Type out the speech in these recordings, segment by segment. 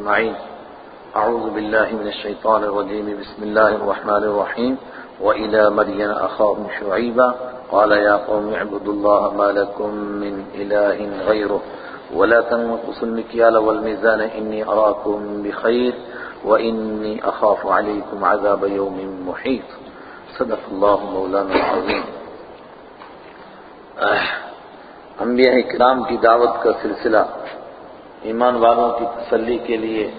أجمعين. أعوذ بالله من الشيطان الرجيم. بسم الله الرحمن الرحيم. وإلى مدين أخاهم شعيبا. قال يا قوم اعبدوا الله ما لكم من إله غيره. ولا تنقصوا المكيال والميزان. إني أراكم بخير. وإني أخاف عليكم عذاب يوم محيط. صدق الله مولانا العظيم. انبیاء اکرام کی دعوت کا سلسلہ ایمان والوں کی تسلی کے لیے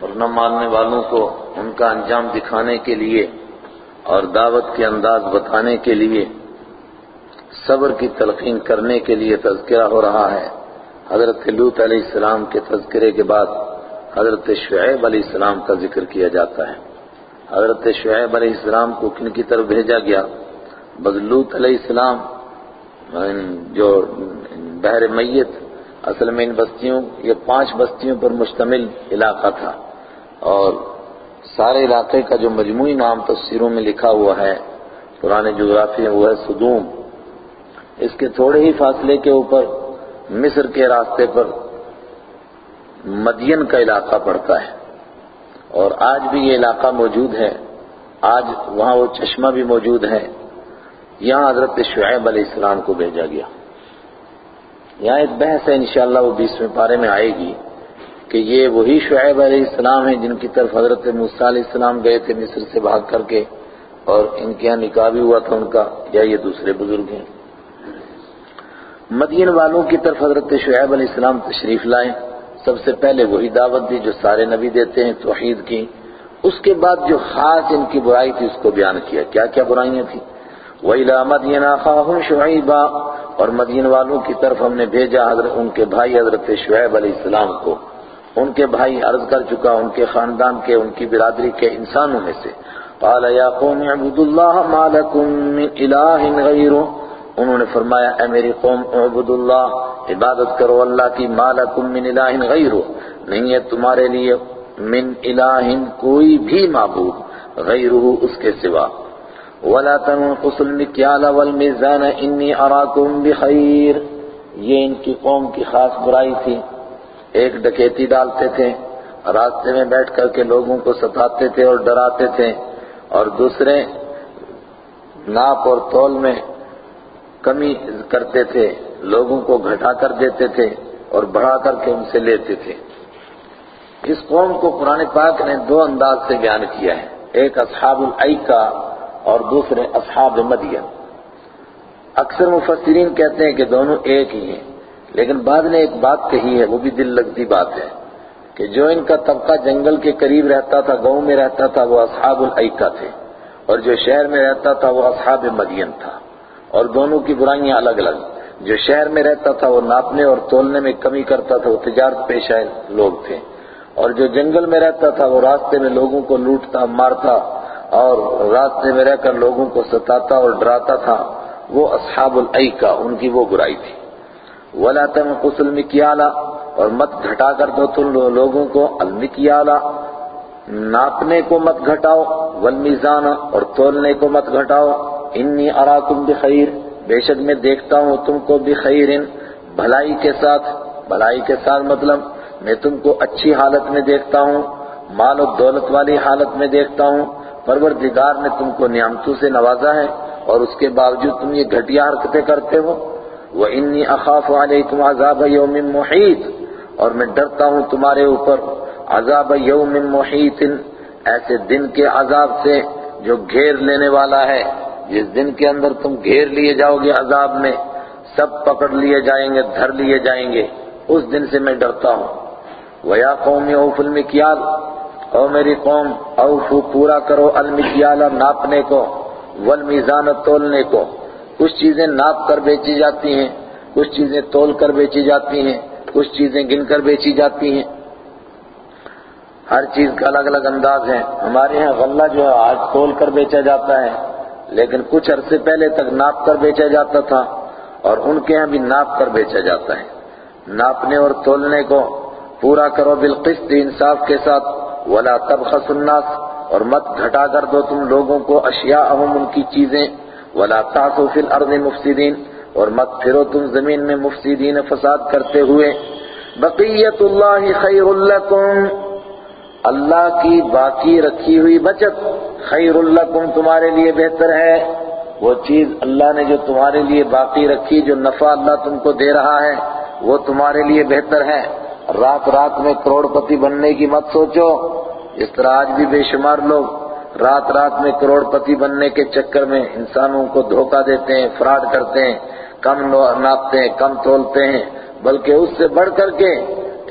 اور نہ ماننے والوں کو ان کا انجام دکھانے کے لیے اور دعوت کے انداز بتانے کے لیے، صبر کی تلقین کرنے کے لیے تذکرہ ہو رہا ہے۔ حضرت لوت علیہ السلام کے تذکرے کے بعد حضرت شعیب علیہ السلام کا ذکر کیا جاتا ہے۔ حضرت شعیب علیہ السلام کو کن کی طرف بھیجا گیا؟ بدلوت علیہ السلام یعنی جو بحر میت اصل میں ان بستیوں، یہ پانچ بستیوں پر مشتمل علاقہ تھا۔ اور سارے علاقے کا جو مجموعی نام تفسیروں میں لکھا ہوا ہے، پرانے جغرافی وہ ہے صدوم۔ اس کے تھوڑے ہی فاصلے کے اوپر مصر کے راستے پر مدین کا علاقہ پڑتا ہے۔ اور آج بھی یہ علاقہ موجود ہے۔ آج وہاں وہ چشمہ بھی موجود ہے۔ یہاں حضرت شعیب علیہ السلام کو بھیجا گیا۔ یہاں ایک بحث ہے انشاءاللہ وہ بیسویں پارے میں آئے گی کہ یہ وہی شعیب علیہ السلام ہیں جن کی طرف حضرت موسیٰ علیہ السلام گئے تھے مصر سے بھاگ کر کے اور ان کے یہاں نکاح بھی ہوا تھا ان کا یا یہ دوسرے بزرگ ہیں۔ مدین والوں کی طرف حضرت شعیب علیہ السلام تشریف لائے سب سے پہلے وہی دعوت دی جو سارے نبی دیتے ہیں، توحید کی۔ اس کے بعد جو خاص ان کی برائی تھی اس کو بیان کیا۔ کیا کیا برائیاں تھیں؟ وَإِلَى مَدْيَنَ أَخَاهُمْ شُعَيْبًا اور مدین والوں کی طرف ہم نے بھیجا حضرت ان کے بھائی حضرت شعیب علیہ السلام کو۔ ان کے بھائی عرض کر چکا، ان کے خاندان کے، ان کی برادری کے انسانوں میں سے۔ قال، یا قوم، اعبدوا الله ما لكم من اله غيره انہوں نے فرمایا، اے میری قوم، اعبدوا اللہ، عبادت کرو اللہ کی ما لكم من الہ غیره نہیں ہے تمہارے لیے من الہ کوئی بھی معبود غیره اس کے سوا۔ ولا تنقصوا المكيال والميزان انی اراکم بخیر یہ ان کی قوم کی خاص برائی تھی۔ ایک ڈکیتی ڈالتے تھے، راستے میں بیٹھ کر کے لوگوں کو ستاتے تھے اور ڈراتے تھے، اور دوسرے ناپ اور تول میں کمی کرتے تھے، لوگوں کو گھٹا کر دیتے تھے اور بڑھا کر کے ان سے لیتے تھے۔ اس قوم کو قرآن پاک نے دو انداز سے بیان کیا ہے۔ ایک اصحاب العیقہ اور دوسرے اصحاب مدین۔ اکثر مفسرین کہتے ہیں کہ دونوں ایک ہی ہیں، لیکن بعد نے ایک بات کہی ہے، وہ بھی دل لگتی بات ہے کہ جو ان کا طبقہ جنگل کے قریب رہتا تھا، گاؤں میں رہتا تھا، وہ اصحاب العیقہ تھے۔ اور جو شہر میں رہتا تھا، وہ اصحاب مدین تھا۔ اور دونوں کی برائیاں الگ الگ۔ جو شہر میں رہتا تھا، وہ ناپنے اور تولنے میں کمی کرتا تھا، وہ تجارت پیشہ لوگ تھے۔ اور جو جنگل میں رہتا تھا، وہ راستے میں لوگوں کو لوٹتا، مارتا اور راستے میں رہ کر لوگوں کو ستاتا اور ڈراتا تھا، وہ اصحاب العیقہ ان کی وہ برائی تھی۔ ولا تنقص المکیالا اور مت گھٹا کر دو تم لوگوں کو المکیالا ناپنے کو مت گھٹاؤ والمیزان اور تولنے کو مت گھٹاؤ۔ انی اراکم بخیر بے شک میں دیکھتا ہوں تم کو بخیر بھلائی کے ساتھ، بھلائی کے ساتھ مطلب میں تم کو اچھی حالت میں دیکھتا ہوں، مال و دولت والی حالت میں دیکھتا ہوں۔ پروردگار نے تم کو نعمتوں سے نوازا ہے اور اس کے باوجود تم یہ گھٹیا حرکتیں کرتے ہو۔ وَإِنِّي أَخَافُ عَلَيْكُمْ عَذَابَ يَوْمٍ مُحِيطٍ۔ اور میں ڈرتا ہوں تمہارے اوپر عذاب یوم محیط۔ ایسے دن کے عذاب سے جو گھیر لینے والا ہے، جس دن کے اندر تم گھیر لیے جاؤ گے عذاب میں، سب پکڑ لیے جائیں گے، دھر لیے جائیں گے۔ اس دن سے میں ڈرتا ہوں۔ وَيَا قَوْمِ أَوْفُوا الْمِكْيَالَ۔ او میری قوم اوفو پورا کرو المکیال ناپنے کو، والمیزان تولنے کو۔ کچھ چیزیں ناپ کر بیچی جاتی ہیں، کچھ چیزیں تول کر بیچی جاتی ہیں، کچھ چیزیں گن کر بیچی جاتی ہیں۔ ہر چیز کا الگ الگ انداز ہے۔ ہمارے یہاں غلہ جو ہے، آج تول کر بیچا جاتا ہے، لیکن کچھ عرصے پہلے تک ناپ کر بیچا جاتا تھا، اور ان کے یہاں بھی ناپ کر بیچا جاتا ہے۔ ناپنے اور تولنے کو پورا کرو بالقسط، انصاف کے ساتھ۔ ولا تبخسوا الناس اور مت گھٹا کر دو تم لوگوں کو اشیاء ان کی چیزیں۔ ولا تعثوا فی الارض مفسدین اور مت پھرو تم زمین میں مفسدین فساد کرتے ہوئے۔ بقیت اللہ خیر لکم اللہ کی باقی رکھی ہوئی بچت خیر لکم تمہارے لیے بہتر ہے۔ وہ چیز اللہ نے جو تمہارے لیے باقی رکھی، جو نفع اللہ تم کو دے رہا ہے، وہ تمہارے لیے بہتر ہے۔ رات رات میں کروڑ پتی بننے کی مت سوچو۔ اس طرح آج بھی بے شمار لوگ رات رات میں کروڑ پتی بننے کے چکر میں انسانوں کو دھوکہ دیتے ہیں، فراڈ کرتے ہیں، کم ناپتے ہیں، کم تولتے ہیں، بلکہ اس سے بڑھ کر کے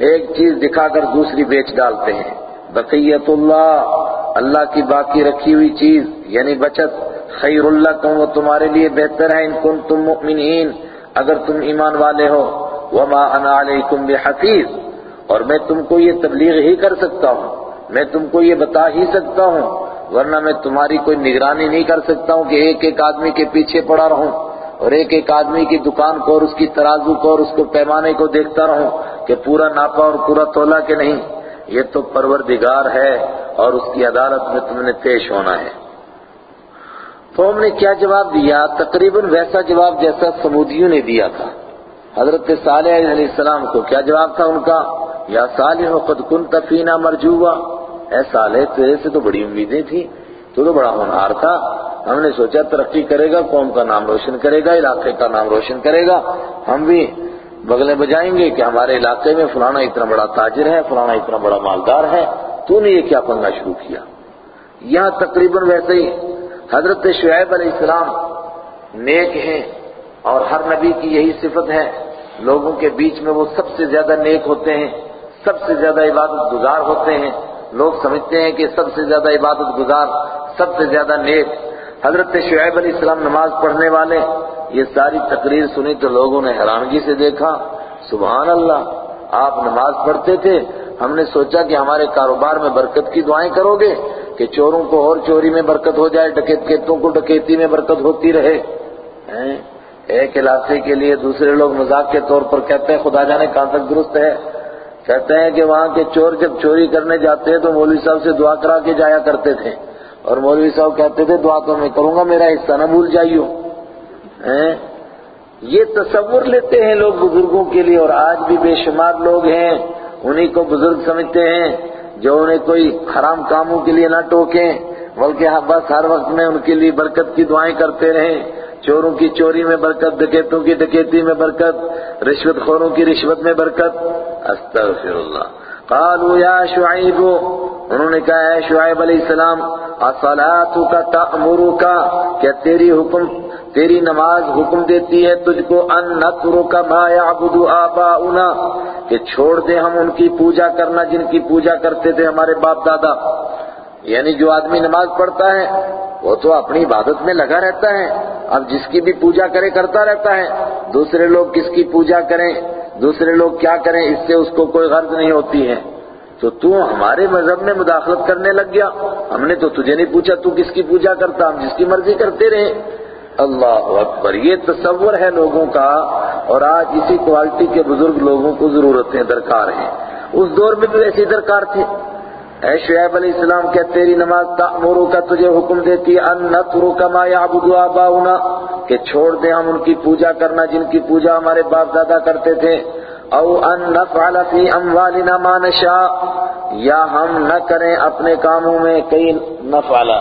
ایک چیز دکھا کر دوسری بیچ ڈالتے ہیں۔ بقیت اللہ اللہ کی باقی رکھی ہوئی چیز یعنی بچت، خیر اللہ کم وہ تمہارے لیے بہتر ہے۔ ان کن تم مؤمنین، اگر تم ایمان والے ہو وما انا علیکم بحفیظ اور میں تم کو یہ تبلیغ ہی کر سکتا ہوں، میں تم کو یہ بتا ہی سکتا ہوں، ورنہ میں تمہاری کوئی نگرانی نہیں کر سکتا ہوں کہ ایک ایک آدمی کے پیچھے پڑا رہوں اور ایک ایک آدمی کی دکان کو اور اس کی ترازو کو اور اس کو پیمانے کو دیکھتا رہوں کہ پورا ناپا اور پورا تولا کہ نہیں۔ یہ تو پروردگار ہے اور اس کی عدالت میں تم نے پیش ہونا ہے۔ تو ہم نے کیا جواب دیا؟ تقریباً ویسا جواب جیسا سمودیوں نے دیا تھا۔ حضرت صالح علیہ السلام کو کیا جواب تھا ان کا؟ یا صالح قد كنت فینا مرجوا اے صالح، تیرے سے تو بڑی امیدیں تھیں، تو تو بڑا ہونہار تھا۔ ہم نے سوچا، ترقی کرے گا، قوم کا نام روشن کرے گا، علاقے کا نام روشن کرے گا۔ ہم بھی بغلے بجائیں گے کہ ہمارے علاقے میں فلانا اتنا بڑا تاجر ہے، فلانا اتنا بڑا مالدار ہے۔ تو نے یہ کیا پنگا شروع کیا؟ یہاں تقریباً ویسے ہی حضرت شعیب علیہ السلام نیک ہیں۔ اور ہر نبی کی یہی صفت ہے، لوگوں کے بیچ میں وہ سب سے زیادہ نیک ہوتے ہیں، سب سے زیادہ عبادت گزار ہوتے ہیں۔ لوگ سمجھتے ہیں کہ سب سے زیادہ عبادت گزار، سب سے زیادہ نیک۔ حضرت شعیب علیہ السلام نماز پڑھنے والے، یہ ساری تقریر سنی تو لوگوں نے حیرانگی سے دیکھا، سبحان اللہ، آپ نماز پڑھتے تھے، ہم نے سوچا کہ ہمارے کاروبار میں برکت کی دعائیں کرو گے، کہ چوروں کو اور چوری میں برکت ہو جائے ڈکیتوں کو ڈکیتی میں برکت ہوتی رہے۔ ایک علاقے کے لیے دوسرے لوگ مذاق کے طور پر کہتے ہیں، خدا جانے کہاں تک درست ہے۔ کہتے ہیں کہ وہاں کے چور جب چوری کرنے جاتے ہیں تو مولوی صاحب سے دعا کرا کے جایا کرتے تھے۔ اور مولوی صاحب کہتے تھے، دعا تو میں کروں گا، میرا حصہ نہ بھول جائیو۔ یہ تصور لیتے ہیں لوگ بزرگوں کے لیے، اور آج بھی بے شمار لوگ ہیں۔ انہی کو بزرگ سمجھتے ہیں جو انہیں کوئی حرام کاموں کے لیے نہ ٹوکیں، بلکہ بس ہر وقت میں ان کے لیے برکت کی دعائیں کرتے رہیں۔ چوروں کی چوری میں برکت، ڈکیتوں کی ڈکیتی میں برکت، رشوت خوروں کی رشوت میں برکت۔ استغفر اللہ قالوا یا شعیب، انہوں نے کہا ہے شعیب علیہ السلام، اصلاتک تأمرک؟ کیا تیری حکم، تیری نماز حکم دیتی ہے تجھ کو ان نترک ما یعبد آباؤنا؟ کہ چھوڑ دے ہم ان کی پوجا کرنا، جن کی پوجا کرتے تھے ہمارے باپ دادا۔ یعنی جو آدمی نماز پڑھتا ہے وہ تو اپنی عبادت میں لگا رہتا ہے۔ اب جس کی بھی پوجا کرے، کرتا رہتا ہے۔ دوسرے لوگ کس کی پوجا کریں؟ دوسرے لوگ کیا کریں؟ اس سے اس کو کوئی غرض نہیں ہوتی ہے۔ تو تو ہمارے مذہب میں مداخلت کرنے لگ گیا۔ ہم نے تو تجھے نہیں پوچھا تو کس کی پوجا کرتا؟ ہم جس کی مرضی کرتے رہے۔ اللہ اکبر، یہ تصور ہے لوگوں کا۔ اور آج اسی کوالٹی کے بزرگ لوگوں کو ضرورتیں درکار ہیں۔ اس دور میں بھی ایسی درکار تھی اے شعیب علیہ السلام کیا تیری نماز تأمرو کا تجھے حکم دیتی ان نترک ما یعبد آباؤنا، کہ چھوڑ دیں ہم ان کی پوجا کرنا جن کی پوجا ہمارے باپ دادا کرتے تھے۔ او ان نفعل فی اموالنا ما نشاء، یا ہم نہ کریں اپنے کاموں میں کئی نفعل۔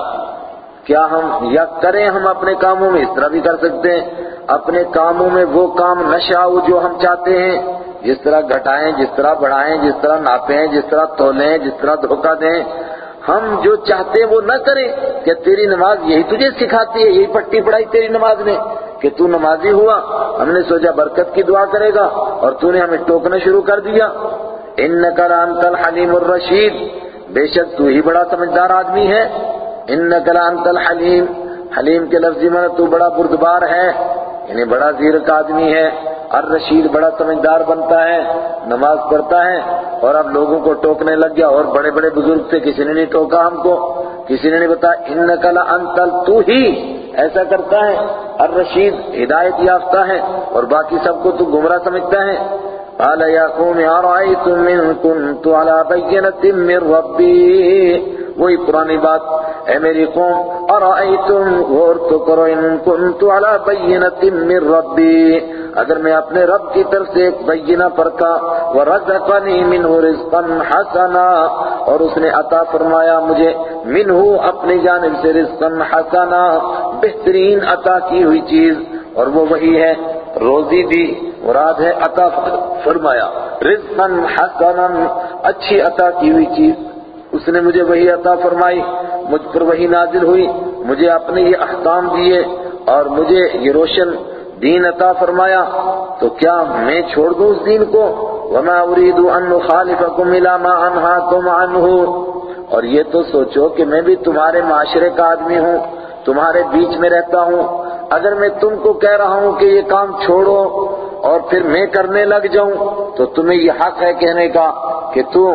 کیا ہم یا کریں ہم اپنے کاموں میں؟ اس طرح بھی کر سکتے ہیں۔ اپنے کاموں میں وہ کام نشاء جو ہم چاہتے ہیں جس طرح گھٹائیں، جس طرح بڑھائیں، جس طرح ناپیں، جس طرح تولیں، جس طرح دھوکہ دیں، ہم جو چاہتے ہیں وہ نہ کریں کہ تیری نماز یہی تجھے سکھاتی ہے، یہی پٹی پڑھائی تیری نماز نے کہ تو نمازی ہوا، ہم نے سوچا برکت کی دعا کرے گا اور تو نے ہمیں ٹوکنا شروع کر دیا۔ انکا لانت الحلیم الرشید، بے شک تو ہی بڑا سمجھدار آدمی ہے۔ انکا لانت الحلیم، حلیم کے لفظی میں تو بڑا بردبار ہے یعنی بڑا زیرک آدمی ہے۔ الرشید بڑا سمجھدار بنتا ہے، نماز پڑھتا ہے اور اب لوگوں کو ٹوکنے لگ گیا اور بڑے بڑے بزرگ سے کسی نے نہیں ٹوکا ہم کو، کسی نے نہیں بتایا انکا لانتل تو ہی، ایسا کرتا ہے، الرشید ہدایت یافتہ ہے اور باقی سب کو تو گمراہ سمجھتا ہے۔ قال یا قوم ارائیتم من کنت على بینت من ربی؟ وہی پرانی بات۔ اے میری قوم، ارائیتم غور تو کرو ان کنت على بینت من ربی۔ اگر میں اپنے رب کی طرف سے ایک بینہ پر تھا وَرَزَقَنِي مِنْهُ رِزْقًا حَسَنًا۔ اور اس نے عطا فرمایا، مجھے منہ اپنی جانب سے رزقا حسنا۔ بہترین عطا کی ہوئی چیز۔ اور وہ وہی ہے، روزی دی مراد ہے عطا فرمایا۔ رزقا حسنا، اچھی عطا کی ہوئی چیز۔ اس نے مجھے وہی عطا فرمائی، مجھ پر وہی نازل ہوئی، مجھے اپنے یہ احکام دیے اور مجھے یہ روشن دین عطا فرمایا۔ تو کیا میں چھوڑ دوں اس دین کو؟ وما اريد ان نخالفكم الى ما انهاكم عنه۔ اور یہ تو سوچو کہ میں بھی تمہارے معاشرے کا آدمی ہوں، تمہارے بیچ میں رہتا ہوں۔ اگر میں تم کو کہہ رہا ہوں کہ یہ کام چھوڑو اور پھر میں کرنے لگ جاؤں، تو تمہیں یہ حق ہے کہنے کا۔ کہ تو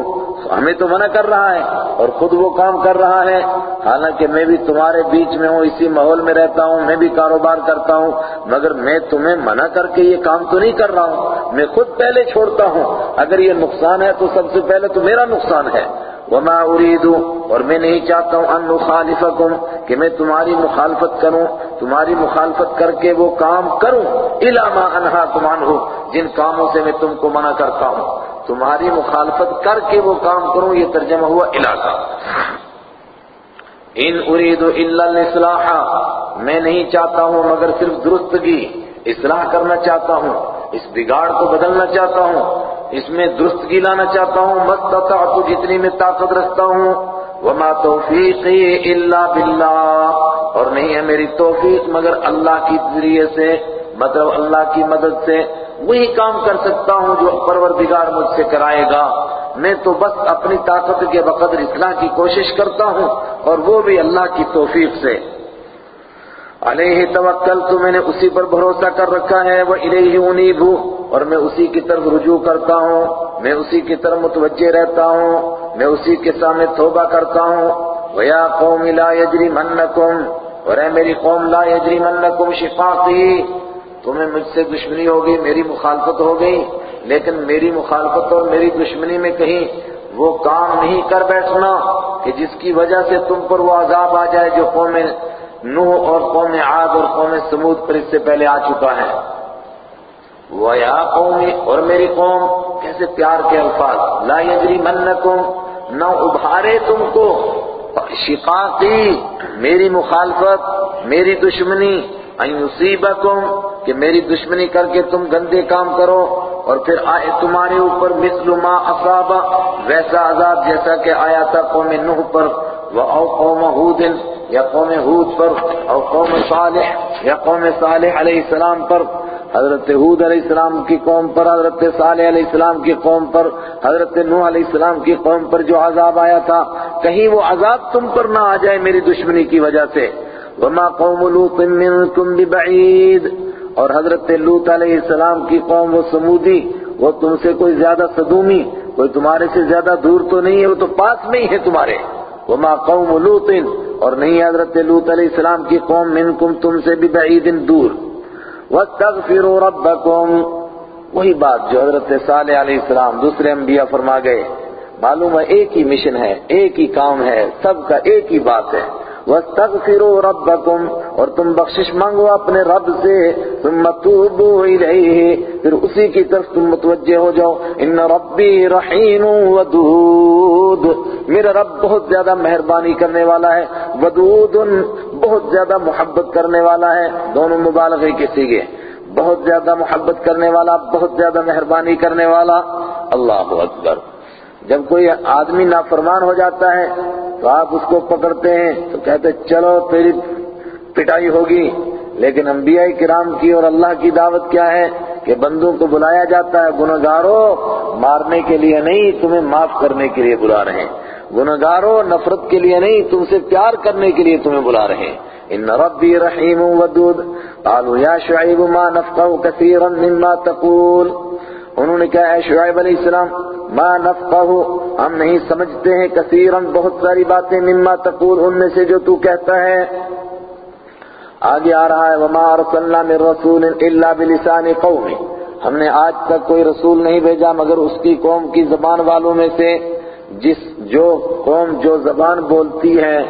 ہمیں تو منع کر رہا ہے اور خود وہ کام کر رہا ہے۔ حالانکہ میں بھی تمہارے بیچ میں ہوں، اسی ماحول میں رہتا ہوں، میں بھی کاروبار کرتا ہوں، مگر میں تمہیں منع کر کے یہ کام تو نہیں کر رہا ہوں۔ میں خود پہلے چھوڑتا ہوں۔ اگر یہ نقصان ہے تو سب سے پہلے تو میرا نقصان ہے۔ وما اريد اور میں نہیں چاہتا ہوں ان نخالفکم کہ میں تمہاری مخالفت کروں، تمہاری مخالفت کر کے وہ کام کروں۔ الا ما انہاکم عنہ جن کاموں سے میں تم کو منع کرتا ہوں۔ تمہاری مخالفت کر کے وہ کام کروں، یہ ترجمہ ہوا علاقہ۔ ان اريد الا الاصلاح، میں نہیں چاہتا ہوں، مگر صرف درستگی، اصلاح کرنا چاہتا ہوں، اس بگاڑ کو بدلنا چاہتا ہوں، اس میں درستگی لانا چاہتا ہوں مستطعت جتنی میں طاقت رکھتا ہوں۔ وما توفیقی الا باللہ، اور نہیں ہے میری توفیق مگر اللہ کی ذریعے سے مطلب اللہ کی مدد سے۔ وہی کام کر سکتا ہوں جو پروردگار مجھ سے کرائے گا۔ میں تو بس اپنی طاقت کے بقدر اصلاح کی کوشش کرتا ہوں اور وہ بھی اللہ کی توفیق سے۔ علیہ توکل تو میں نے اسی پر بھروسہ کر رکھا ہے۔ وہ الیہ انیب اور میں اسی کی طرف رجوع کرتا ہوں۔ میں اسی کی طرف متوجہ رہتا ہوں۔ میں اسی کے سامنے توبہ کرتا ہوں۔ وَيَا قَوْمِ لَا يَجْرِمَنَّكُمْ اور اے میری قوم لا يَجْرِمَنَّكُمْ شِقَاقِي تمہیں مجھ سے دشمنی ہوگی، میری مخالفت ہو گئی، لیکن میری مخالفت اور میری دشمنی میں کہیں وہ کام نہیں کر بیٹھنا کہ جس کی وجہ سے تم پر وہ عذاب آ جائے جو قوم نوح اور قوم عاد اور قوم سمود پر اس سے پہلے آ چکا ہے۔ وہ یا قومی اور میری قوم، کیسے پیار کے الفاظ۔ لا یجری منکم نہ ابھارے تم کو شقاقی، میری مخالفت، میری دشمنی ان یصیبکم کہ میری دشمنی کر کے تم گندے کام کرو، اور پھر آئے تمہارے اوپر مثل ما اصابہ ویسا عذاب جیسا کہ آیا تھا قوم نوح پر او قوم ہود، یا قوم ہود پر او قوم صالح، یا قوم صالح علیہ السلام پر، حضرت حود علیہ السلام کی قوم پر، حضرت صالح علیہ السلام کی قوم پر، حضرت نوح علیہ السلام کی قوم پر جو عذاب آیا تھا، کہیں وہ عذاب تم پر نہ آ جائے میری دشمنی کی وجہ سے۔ وما قوم لوط منکم ببعید اور حضرت لوط علیہ السلام کی قوم وہ سمودی، وہ تم سے کوئی زیادہ صدومی، کوئی تمہارے سے زیادہ دور تو نہیں ہے، وہ تو پاس میں ہی ہے تمہارے۔ وما قوم لوط اور نہیں حضرت لوط علیہ السلام کی قوم منکم تم سے بھی بعید دور۔ واستغفروا ربکم وہی بات جو حضرت صالح علیہ السلام دوسرے انبیاء فرما گئے۔ معلوم ہے، ایک ہی مشن ہے، ایک ہی کام ہے، سب کا ایک ہی بات ہے۔ وَاسْتَغْفِرُوا رَبَّكُمْ، اور تم بخشش مانگو اپنے رب سے، ثُمَّ تُوبُوا إِلَيْهِ پھر اسی کی طرف تم متوجہ ہو جاؤ۔ ان ربی رحیم ودود میرا رب بہت زیادہ مہربانی کرنے والا ہے، ودود بہت زیادہ محبت کرنے والا ہے، دونوں مبالغے کے بہت زیادہ محبت کرنے والا، بہت زیادہ مہربانی کرنے والا۔ اللہ اکبر۔ جب کوئی آدمی نافرمان ہو جاتا ہے تو آپ اس کو پکڑتے ہیں تو کہتے چلو تیری پٹائی ہوگی۔ لیکن انبیاء کرام کی اور اللہ کی دعوت کیا ہے کہ بندوں کو بلایا جاتا ہے؟ گناہگاروں مارنے کے لیے نہیں، تمہیں معاف کرنے کے لیے بلا رہے ہیں۔ گناہگاروں نفرت کے لیے نہیں، تم سے پیار کرنے کے لیے تمہیں بلا رہے ہیں۔ ان ربی رحیم ودود۔ قالوا یا شعیب ما نفقہ کثیرا مما تقول۔ انہوں نے کہا ہے شعیب علیہ السلام، ما نفقہ ہم نہیں سمجھتے ہیں کثیرن بہت ساری باتیں، مما تقول ان میں سے جو تو کہتا ہے۔ آگے آ رہا ہے، وما ارسلنا من رسول الا بلسان قوم ہم نے آج تک کوئی رسول نہیں بھیجا مگر اس کی قوم کی زبان والوں میں سے۔ جس جو قوم جو زبان بولتی ہے،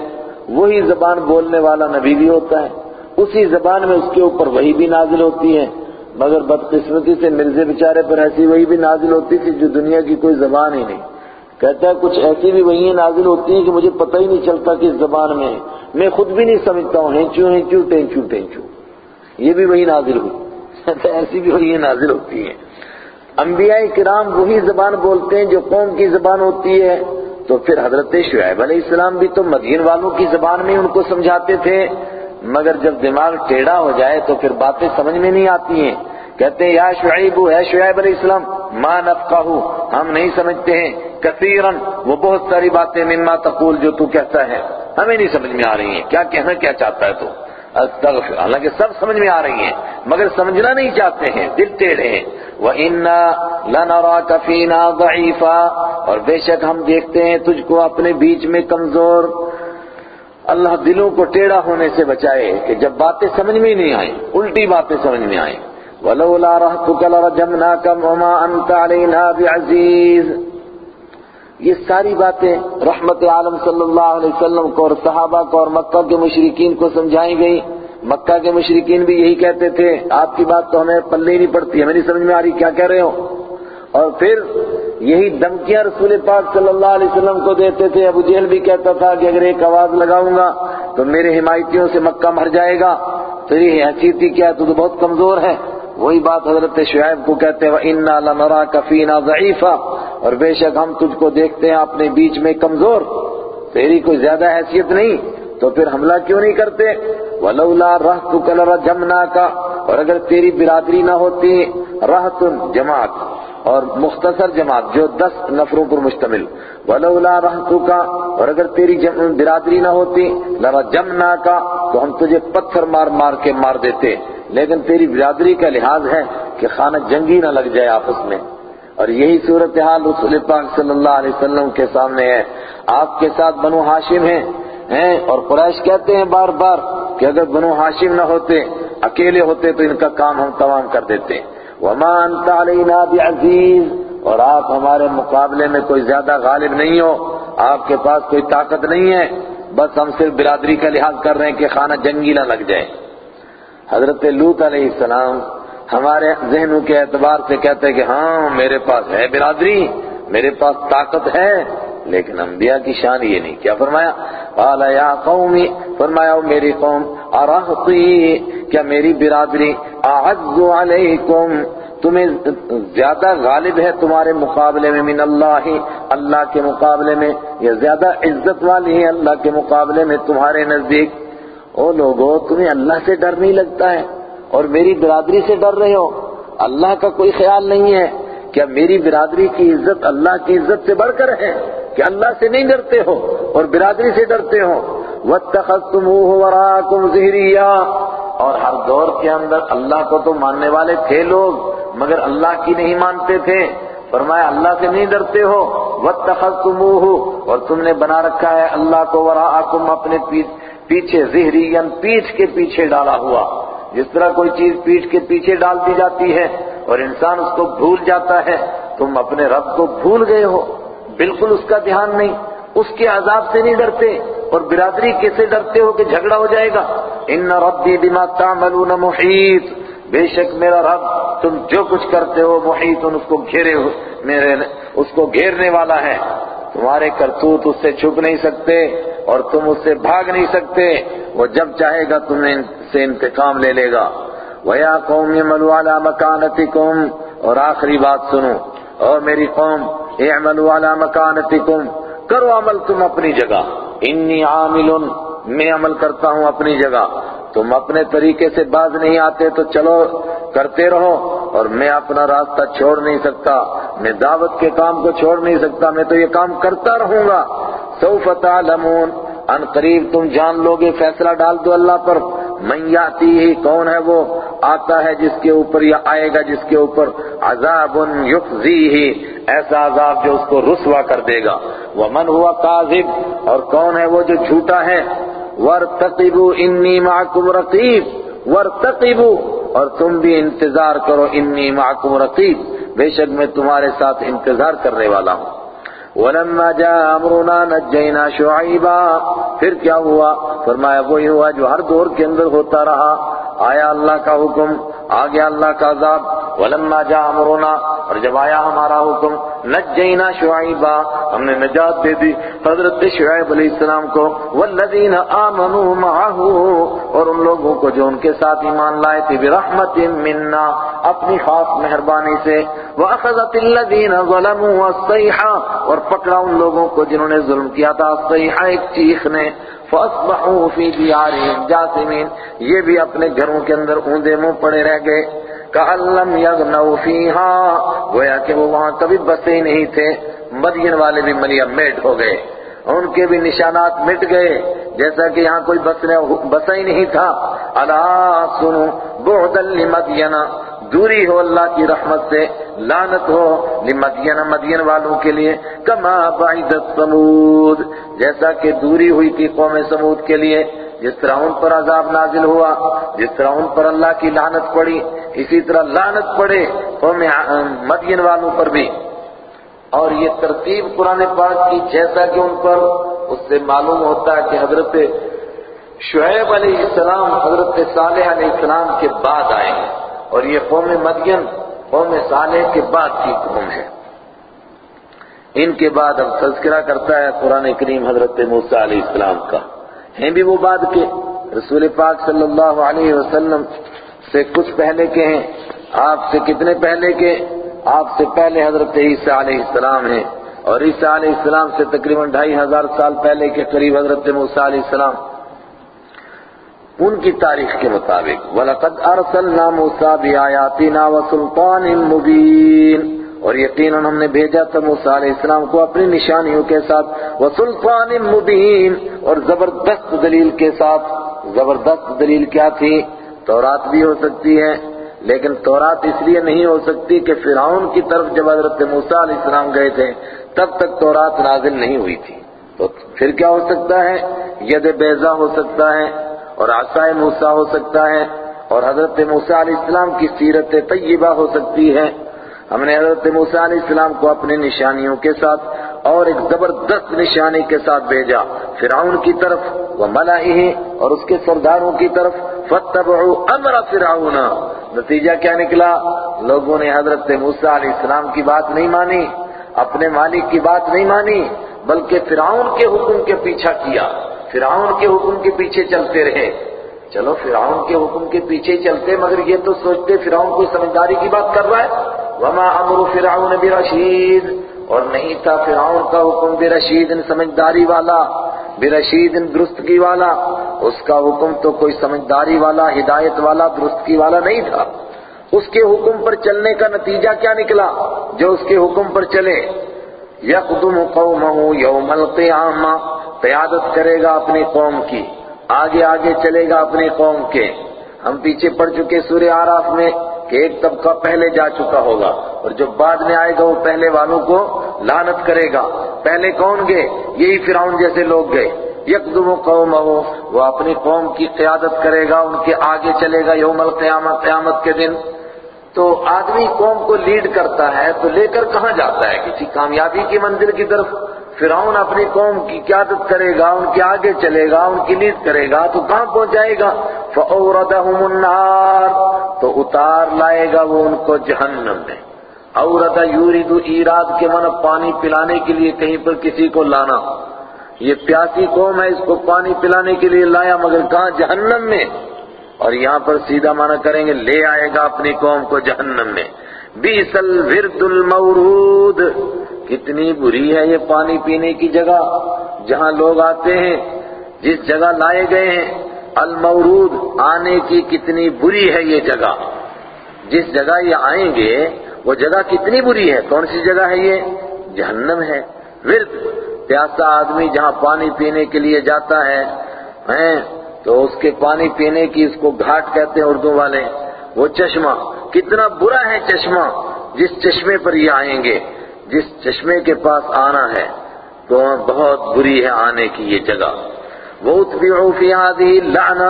وہی زبان بولنے والا نبی بھی ہوتا ہے۔ اسی زبان میں اس کے اوپر وہی بھی نازل ہوتی ہے۔ مگر بدقسمتی سے مرزے بیچارے پر ایسی وہی بھی نازل ہوتی تھی جو دنیا کی کوئی زبان ہی نہیں۔ کہتا ہے کچھ ایسی بھی وہی نازل ہوتی ہیں کہ مجھے پتہ ہی نہیں چلتا کہ اس زبان میں میں خود بھی نہیں سمجھتا ہوں ہینچو ہینچو ٹینچو ٹینچو یہ بھی وہی نازل ہوئی۔ ایسی بھی وہی نازل ہوتی ہیں۔ انبیاء کرام وہی زبان بولتے ہیں جو قوم کی زبان ہوتی ہے۔ تو پھر حضرت شعیب علیہ السلام بھی تو مدین والوں کی زبان میں ان کو سمجھاتے تھے۔ مگر جب دماغ ٹیڑھا ہو جائے تو پھر باتیں سمجھ میں نہیں آتی ہیں۔ کہتے ہیں، یا شعیب ہے شعیب علیہ السلام، ما نفقہ ہم نہیں سمجھتے ہیں۔ کثیرن وہ بہت ساری باتیں، مما تقول، جو تو کہتا ہے۔ ہمیں نہیں سمجھ میں آ رہی ہیں۔ کیا کہنا، کیا چاہتا ہے تو؟ استغفر۔ حالانکہ سب سمجھ میں آ رہی ہیں، مگر سمجھنا نہیں چاہتے ہیں۔ دل ٹیڑھے ہیں۔ وَإِنَّا لَنَرَاكَ فِينَا ضَعِيفًا۔ اور بے شک ہم دیکھتے ہیں تجھ کو اپنے بیچ میں کمزور۔ اللہ دلوں کو ٹیڑھا ہونے سے بچائے کہ جب باتیں سمجھ میں نہیں آئیں، الٹی باتیں سمجھ میں آئیں۔ وَلَوْلَا رَحْتُكَ لَرَجَمْنَاكَ وَمَا أَنْتَ عَلَيْنَا بِعَزِيزٍ۔ یہ ساری باتیں رحمت عالم صلی اللہ علیہ وسلم کو اور صحابہ کو اور مکہ کے مشرقین کو سمجھائی گئی مکہ کے مشرقین بھی یہی کہتے تھے، آپ کی بات تو ہمیں پلے ہی نہیں پڑتی، ہمیں نہیں سمجھ میں آ رہی، کیا کہہ رہے ہو؟ اور پھر یہی دمکیاں رسول پاک صلی اللہ علیہ وسلم کو دیتے تھے۔ ابو جہل بھی کہتا تھا کہ اگر ایک آواز لگاؤں گا تو میرے حمایتیوں سے مکہ مر جائے گا۔ تو یہ حیثیتی کیا تو تو بہت کمزور ہے۔ وہی بات حضرت شعیب کو کہتے ہیں انا لنرا کفینا ضعیفہ اور بے شک ہم تجھ کو دیکھتے ہیں اپنے بیچ میں کمزور۔ تیری کوئی زیادہ حیثیت نہیں، تو پھر حملہ کیوں نہیں کرتے؟ ولولا رہتک لرجمناک اور اگر تیری برادری نہ ہوتی رہت جماعت۔ اور مختصر جماعت جو دس نفروں پر مشتمل۔ ولولا رہتک اور اگر تیری برادری نہ ہوتی لرجمناک تو ہم تجھے پتھر مار مار کے مار دیتے۔ لیکن تیری برادری کا لحاظ ہے کہ خانہ جنگی نہ لگ جائے آپس میں۔ اور یہی صورتحال رسول پاک صلی اللہ علیہ وسلم کے سامنے ہے۔ آپ کے ساتھ بنو ہاشم ہیں اور قریش کہتے ہیں بار بار کہ اگر بنو ہاشم نہ ہوتے، اکیلے ہوتے تو ان کا کام ہم تمام کر دیتے۔ وما انت علینا بعزیز، اور آپ ہمارے مقابلے میں کوئی زیادہ غالب نہیں ہو، آپ کے پاس کوئی طاقت نہیں ہے، بس ہم صرف برادری کا لحاظ کر رہے ہیں کہ خانہ جنگی نہ لگ جائے۔ حضرت لوت علیہ السلام ہمارے ذہنوں کے اعتبار سے کہتے ہیں کہ ہاں میرے پاس ہے برادری، میرے پاس طاقت ہے لیکن انبیاء کی شان یہ نہیں۔ کیا فرمایا؟ قال یا قومی فرمایا میری قوم ارہتی کیا میری برادری، اعز علیکم، تمہیں زیادہ غالب ہے تمہارے مقابلے میں من اللہ اللہ کے مقابلے میں، یا زیادہ عزت والی ہے اللہ کے مقابلے میں تمہارے نزدیک۔ او لوگو، تمہیں اللہ سے ڈر نہیں لگتا ہے؟ اور میری برادری سے ڈر رہے ہو؟ اللہ کا کوئی خیال نہیں ہے۔ کیا میری برادری کی عزت اللہ کی عزت سے بڑھ کر ہے؟ کہ اللہ سے نہیں ڈرتے ہو اور برادری سے ڈرتے ہو۔ وَاتَّخَذْتُمُوهُ وَرَاكُمْ ظِهْرِيًّا اور ہر دور کے اندر اللہ کو تو ماننے والے تھے لوگ، مگر اللہ کی نہیں مانتے تھے۔ فرمایا، اللہ سے نہیں ڈرتے ہو۔ وَاتَّخَذْتُمُوهُ۔ اور تم نے بنا رکھا ہے اللہ کو وَرَاكُمْ اپنے پیچھے ظہری پیٹھ کے پیچھے ڈالا ہوا۔ جس طرح کوئی چیز پیٹھ کے پیچھے ڈال دی جاتی ہے اور انسان اس کو بھول جاتا ہے، تم اپنے رب کو بھول گئے ہو۔ بالکل اس کا دھیان نہیں، اس کے عذاب سے نہیں ڈرتے اور برادری کیسے ڈرتے ہو کہ جھگڑا ہو جائے گا؟ ان ربی بما تعملون محیط، بے شک میرا رب تم جو کچھ کرتے ہو محیط اس کو گھیرے ہو، میرے اس کو گھیرنے والا ہے۔ تمہارے کرتوت اس سے چھپ نہیں سکتے اور تم اس سے بھاگ نہیں سکتے۔ وہ جب چاہے گا تمہیں سے انتقام لے لے گا۔ وَيَا قَوْمِ مَلُوا عَلَى مَكَانَتِكُمْ اور آخری بات سنو۔ اور میری قوم، اعملوا عَلَى مَكَانَتِكُمْ کرو عمل تم اپنی جگہ۔ انی عامل، میں عمل کرتا ہوں اپنی جگہ۔ تم اپنے طریقے سے باز نہیں آتے تو چلو، کرتے رہو اور میں اپنا راستہ چھوڑ نہیں سکتا۔ میں دعوت کے کام کو چھوڑ نہیں سکتا، میں تو یہ کام کرتا رہوں گا۔ سوف تعلمون، ان قریب تم جان لو گے فیصلہ ڈال دو اللہ پر۔ من یاتی ہی کون ہے وہ آتا ہے جس کے اوپر یا آئے گا جس کے اوپر عذاب یخزیہ، ایسا عذاب جو اس کو رسوا کر دے گا۔ ومن ہوا کاذب، اور کون ہے وہ جو جھوٹا ہے؟ وَارْتَقِبُوا اِنِّي مَعَكُمْ رَقِيبٌ وَارْتَقِبُوا اور تم بھی انتظار کرو، انی معکم رقیب۔ بے شک میں تمہارے ساتھ انتظار کرنے والا ہوں۔ ولما جاء امرنا نجینا شعیبا پھر کیا ہوا؟ فرمایا، وہی ہوا جو ہر دور کے اندر ہوتا رہا۔ آیا اللہ کا حکم آ گیا اللہ کا عذاب، ولما جا امرنا، اور جب آیا ہمارا حکم، نجینا شعیبا، ہم نے نجات دے دی حضرت شعیب علیہ السلام کو، والذین آمنوا معه اور ان لوگوں کو جو ان کے ساتھ ایمان لائے تھے، برحمت منا، اپنی خاص مہربانی سے واخذت الذین ظلموا الصیحہ اور پکڑا ان لوگوں کو جنہوں نے ظلم کیا تھا الصیحہ ایک چیخ نے فَأَصْبَحُوا فِي دِيَارِهِمْ یہ بھی اپنے گھروں کے اندر اوندے منہ پڑے رہ گئے۔ كَأَلَّمْ يَغْنَوْا فِيهَا گویا کہ وہ وہاں کبھی بسے ہی نہیں تھے۔ مدین والے بھی ملیا میٹ ہو گئے۔ ان کے بھی نشانات مٹ گئے۔ جیسا کہ یہاں کوئی بسنے بسا ہی نہیں تھا۔ اللہ سنو بعدا لمدین دوری ہو اللہ کی رحمت سے، لعنت ہو لمدین، مدین والوں کے لیے۔ کما بعیدت سمود جیسا کہ دوری ہوئی تھی قوم سمود کے لیے۔ جس طرح ان پر عذاب نازل ہوا، جس طرح ان پر اللہ کی لعنت پڑی۔ اسی طرح لعنت پڑے قوم مدین والوں پر بھی۔ اور یہ ترتیب قرآن پاک کی، جیسا کہ ان پر اس سے معلوم ہوتا ہے کہ حضرت شعیب علیہ السلام، حضرت صالح علیہ السلام کے بعد آئے۔ ہیں اور یہ قوم مدین، قوم صالح کے بعد کی قوم ہے۔ ان کے بعد اب تذکرہ کرتا ہے قرآن کریم حضرت موسیٰ علیہ السلام کا۔ ہیں بھی وہ بعد کے۔ رسول پاک صلی اللہ علیہ وسلم سے کچھ پہلے کے ہیں، آپ سے کتنے پہلے کے؟ آپ سے پہلے حضرت عیسیٰ علیہ السلام ہیں۔ اور عیسیٰ علیہ السلام سے تقریباً ڈھائی ہزار سال پہلے کے قریب حضرت موسیٰ علیہ السلام ان کی تاریخ کے مطابق۔ وَلَقَدْ أَرْسَلْنَا مُوسَى بِآيَاتِنَا وَسُلْطَانٍ مُبِينٍ۔ اور یقیناً ہم نے بھیجا تھا موسیٰ علیہ السلام کو اپنی نشانیوں کے ساتھ۔ وَسُلْطَانٍ مُبِينٍ۔ اور زبردست دلیل کے ساتھ۔ زبردست دلیل کیا تھی؟ تورات بھی ہو سکتی ہے۔ لیکن تورات اس لیے نہیں ہو سکتی کہ فرعون کی طرف جب حضرت موسیٰ علیہ السلام گئے تھے، تب تک تورات نازل نہیں ہوئی تھی۔ تو پھر کیا ہو سکتا ہے؟ ید بیضا ہو سکتا ہے۔ اور عصائے موسیٰ ہو سکتا ہے اور حضرت موسیٰ علیہ السلام کی سیرت طیبہ ہو سکتی ہے۔ ہم نے حضرت موسیٰ علیہ السلام کو اپنی نشانیوں کے ساتھ اور ایک زبردست نشانی کے ساتھ بھیجا۔ فرعون کی طرف وہ ملائہ اور اس کے سرداروں کی طرف فَاتَّبَعُوا أَمْرَ فِرْعَوْنَ۔ نتیجہ کیا نکلا؟ لوگوں نے حضرت موسیٰ علیہ السلام کی بات نہیں مانی، اپنے مالک کی بات نہیں مانی، بلکہ فرعون کے حکم کے پیچھا کیا۔ فرعون کے حکم کے پیچھے چلتے رہے۔ چلو، فرعون کے حکم کے پیچھے چلتے، مگر یہ تو سوچتے فرعون کوئی سمجھداری کی بات کر رہا ہے۔ وما امر فرعون برشید اور نہیں تھا فرعون کا حکم برشید سمجھداری والا، برشید درستگی والا۔ اس کا حکم تو کوئی سمجھداری والا، ہدایت والا، درستگی والا نہیں تھا۔ اس کے حکم پر چلنے کا نتیجہ کیا نکلا؟ جو اس کے حکم پر چلے۔ یقدم قومہ یوم القیامہ قیادت کرے گا اپنی قوم کی، آگے آگے چلے گا اپنی قوم کے۔ ہم پیچھے پڑ چکے سورہ آراف میں کہ ایک طبقہ پہلے جا چکا ہوگا، اور جو بعد میں آئے گا وہ پہلے والوں کو لانت کرے گا۔ پہلے کون گئے؟ یہی فرعون جیسے لوگ گئے۔ یکدم قوم ہو وہ اپنی قوم کی قیادت کرے گا، ان کے آگے چلے گا یوم القیامت قیامت کے دن۔ تو آدمی قوم کو لیڈ کرتا ہے تو لے کر کہاں جاتا ہے؟ کسی کامیابی کی منزل کی طرف۔ فرعون اپنی قوم کی قیادت کرے گا، ان کے آگے چلے گا، ان کی لیڈ کرے گا، تو کہاں پہنچ جائے گا؟ فَأَوْرَدَهُمُ النَّارِ تو اتار لائے گا وہ ان کو جہنم میں۔ اورد یورید ایراد کے من پانی پلانے کے لیے کہیں پر کسی کو لانا۔ یہ پیاسی قوم ہے، اس کو پانی پلانے کے لیے لایا، مگر کہاں؟ جہنم میں۔ اور یہاں پر سیدھا معنی کریں گے، لے آئے گا اپنی قوم کو جہنم میں۔ بیس الورد المورود۔ کتنی بری ہے یہ پانی پینے کی جگہ جہاں لوگ آتے ہیں، جس جگہ لائے گئے ہیں، المورود آنے کی کتنی بری ہے یہ جگہ۔ جس جگہ یہ آئیں گے، وہ جگہ کتنی بری ہے؟ کون سی جگہ ہے یہ؟ جہنم ہے۔ ورد، پیاسا آدمی جہاں پانی پینے کے لیے جاتا ہے تو اس کے پانی پینے کی اس کو گھاٹ کہتے ہیں اردو والے۔ وہ چشمہ، کتنا برا ہے چشمہ، جس چشمے پر یہ آئیں گے۔ جس چشمے کے پاس آنا ہے، تو بہت بری ہے آنے کی یہ جگہ۔ وہ فِي هَذِهِ لَعْنَ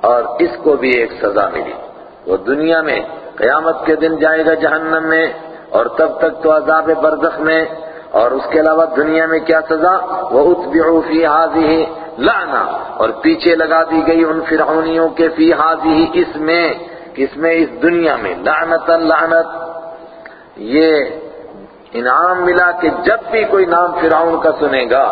اور اس کو بھی ایک سزا ملی۔ وہ دنیا میں، قیامت کے دن جائے گا جہنم میں، اور تب تک تو عذاب برزخ میں۔ اور اس کے علاوہ دنیا میں کیا سزا؟ وہ اتبعوا فی هَذِهِ لعنہ اور پیچھے لگا دی گئی ان فرعونیوں کے فی هَذِهِ اس میں، کس میں؟ اس دنیا میں۔ لعنت لعنت، یہ انعام ملا کہ جب بھی کوئی نام فرعون کا سنے گا،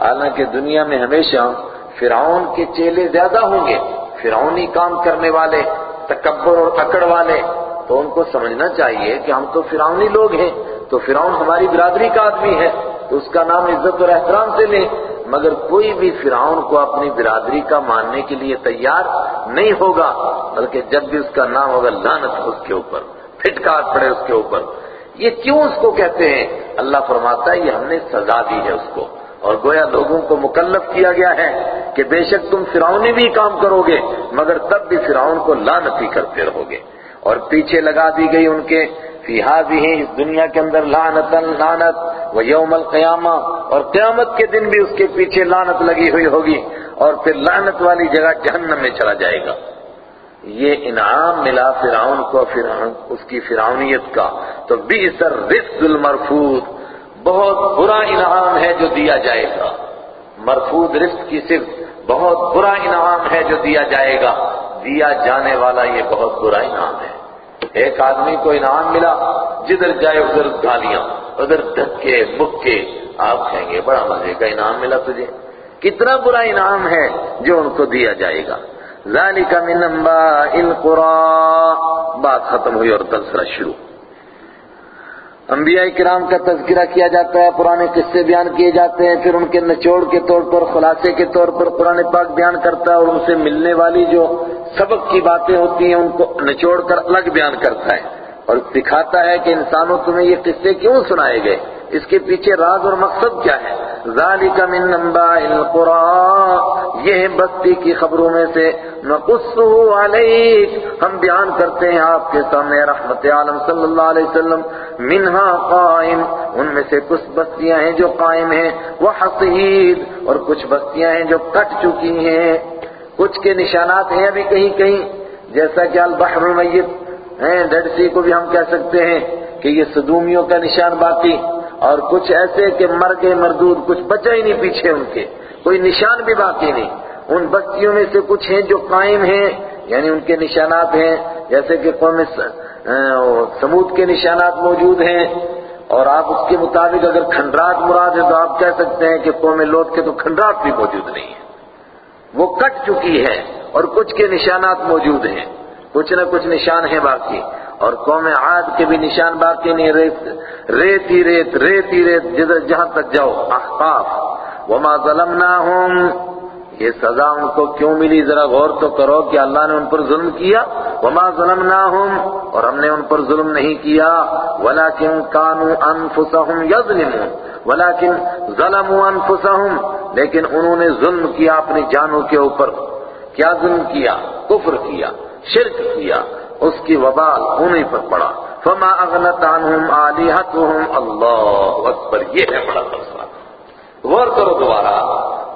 حالانکہ دنیا میں ہمیشہ فرعون کے چیلے زیادہ ہوں گے، فرعونی کام کرنے والے، تکبر اور اکڑ والے، تو ان کو سمجھنا چاہیے کہ ہم تو فرعونی لوگ ہیں، تو فرعون ہماری برادری کا آدمی ہے، تو اس کا نام عزت اور احترام سے لیں۔ مگر کوئی بھی فرعون کو اپنی برادری کا ماننے کے لیے تیار نہیں ہوگا، بلکہ جب بھی اس کا نام ہوگا لانت اس کے اوپر، پھٹکار پڑے اس کے اوپر۔ یہ کیوں اس کو کہتے ہیں؟ اللہ فرماتا ہے، یہ ہم نے سزا دی ہے اس کو۔ اور گویا لوگوں کو مکلف کیا گیا ہے کہ بے شک تم فرعونی بھی کام کرو گے، مگر تب بھی فرعون کو لانت ہی کرتے رہو گے۔ اور پیچھے لگا دی گئی ان کے، فی بھی اس دنیا کے اندر لانت لانت وہ یوم القیامہ، اور قیامت کے دن بھی اس کے پیچھے لانت لگی ہوئی ہوگی، اور پھر لانت والی جگہ جہنم میں چلا جائے گا۔ یہ انعام ملا فرعون کو، فرعون اس کی فرعونیت کا۔ تو بیس الرزق المرفوض۔ بہت برا انعام ہے جو دیا جائے گا۔ مرفوض رزق کی صرف بہت برا انعام ہے جو دیا جائے گا۔ دیا جانے والا یہ بہت برا انعام ہے۔ ایک آدمی کو انعام ملا، جدھر جائے ادھر گالیاں، ادھر دھکے، مکے، آپ کہیں گے، بڑا مزے کا انعام ملا تجھے۔ کتنا برا انعام ہے جو ان کو دیا جائے گا۔ ذالک من انباء القرى. بات ختم ہوئی اور تذکرہ شروع. انبیاء کرام کا تذکرہ کیا جاتا ہے، پرانے قصے بیان کیے جاتے ہیں، پھر ان کے نچوڑ کے طور پر، خلاصے کے طور پر قرآن پاک بیان کرتا ہے اور ان سے ملنے والی جو سبق کی باتیں ہوتی ہیں، ان کو نچوڑ کر الگ بیان کرتا ہے اور دکھاتا ہے کہ انسانوں تمہیں یہ قصے کیوں سنائے گئے؟ اس کے پیچھے راز اور مقصد کیا ہے؟ ذالک من انباء القرى یہ بستی کی خبروں میں سے نقصه علیک، ہم بیان کرتے ہیں آپ کے سامنے رحمت عالم صلی اللہ علیہ وسلم، منہا قائم، ان میں سے کچھ بستیاں ہیں جو قائم ہیں، وہ اور کچھ بستیاں ہیں جو کٹ چکی ہیں۔ کچھ کے نشانات ہیں ابھی کہیں کہیں، جیسا کہ البحر المیت، ہیں، ڈیڈ سی کو بھی ہم کہہ سکتے ہیں کہ یہ صدومیوں کا نشان باقی۔ اور کچھ ایسے کہ مر گئے مردود، کچھ بچا ہی نہیں پیچھے ان کے۔ کوئی نشان بھی باقی نہیں۔ ان بستیوں میں سے کچھ ہیں جو قائم ہیں یعنی ان کے نشانات ہیں۔ جیسے کہ قوم سمود کے نشانات موجود ہیں۔ اور آپ اس کے مطابق اگر کھنڈرات مراد ہے تو آپ کہہ سکتے ہیں کہ قوم لوٹ کے تو کھنڈرات بھی موجود نہیں ہے وہ کٹ چکی ہے اور کچھ کے نشانات موجود ہیں۔ کچھ نہ کچھ نشان ہیں باقی۔ اور قوم عاد کے بھی نشان باقی نہیں، ریت ریت ہی ریت ریت ہی ریت، جدھر جہاں تک جاؤ، احقاف۔ وما ظلمناہم یہ سزا ان کو کیوں ملی؟ ذرا غور تو کرو کہ اللہ نے ان پر ظلم کیا۔ وما ظلمناہم اور ہم نے ان پر ظلم نہیں کیا۔ ولیکن کانوا انفسہم یظلمون ولیکن ظلموا انفسہم لیکن انہوں نے ظلم کیا اپنی جانوں کے اوپر۔ کیا ظلم کیا؟ کفر کیا، شرک کیا۔ اس کی وبال انہیں پر پڑا۔ فما اغنت عنہم آلیہتہم اللہ اکبر یہ ہے بڑا تبصرہ غور کرو دوبارہ۔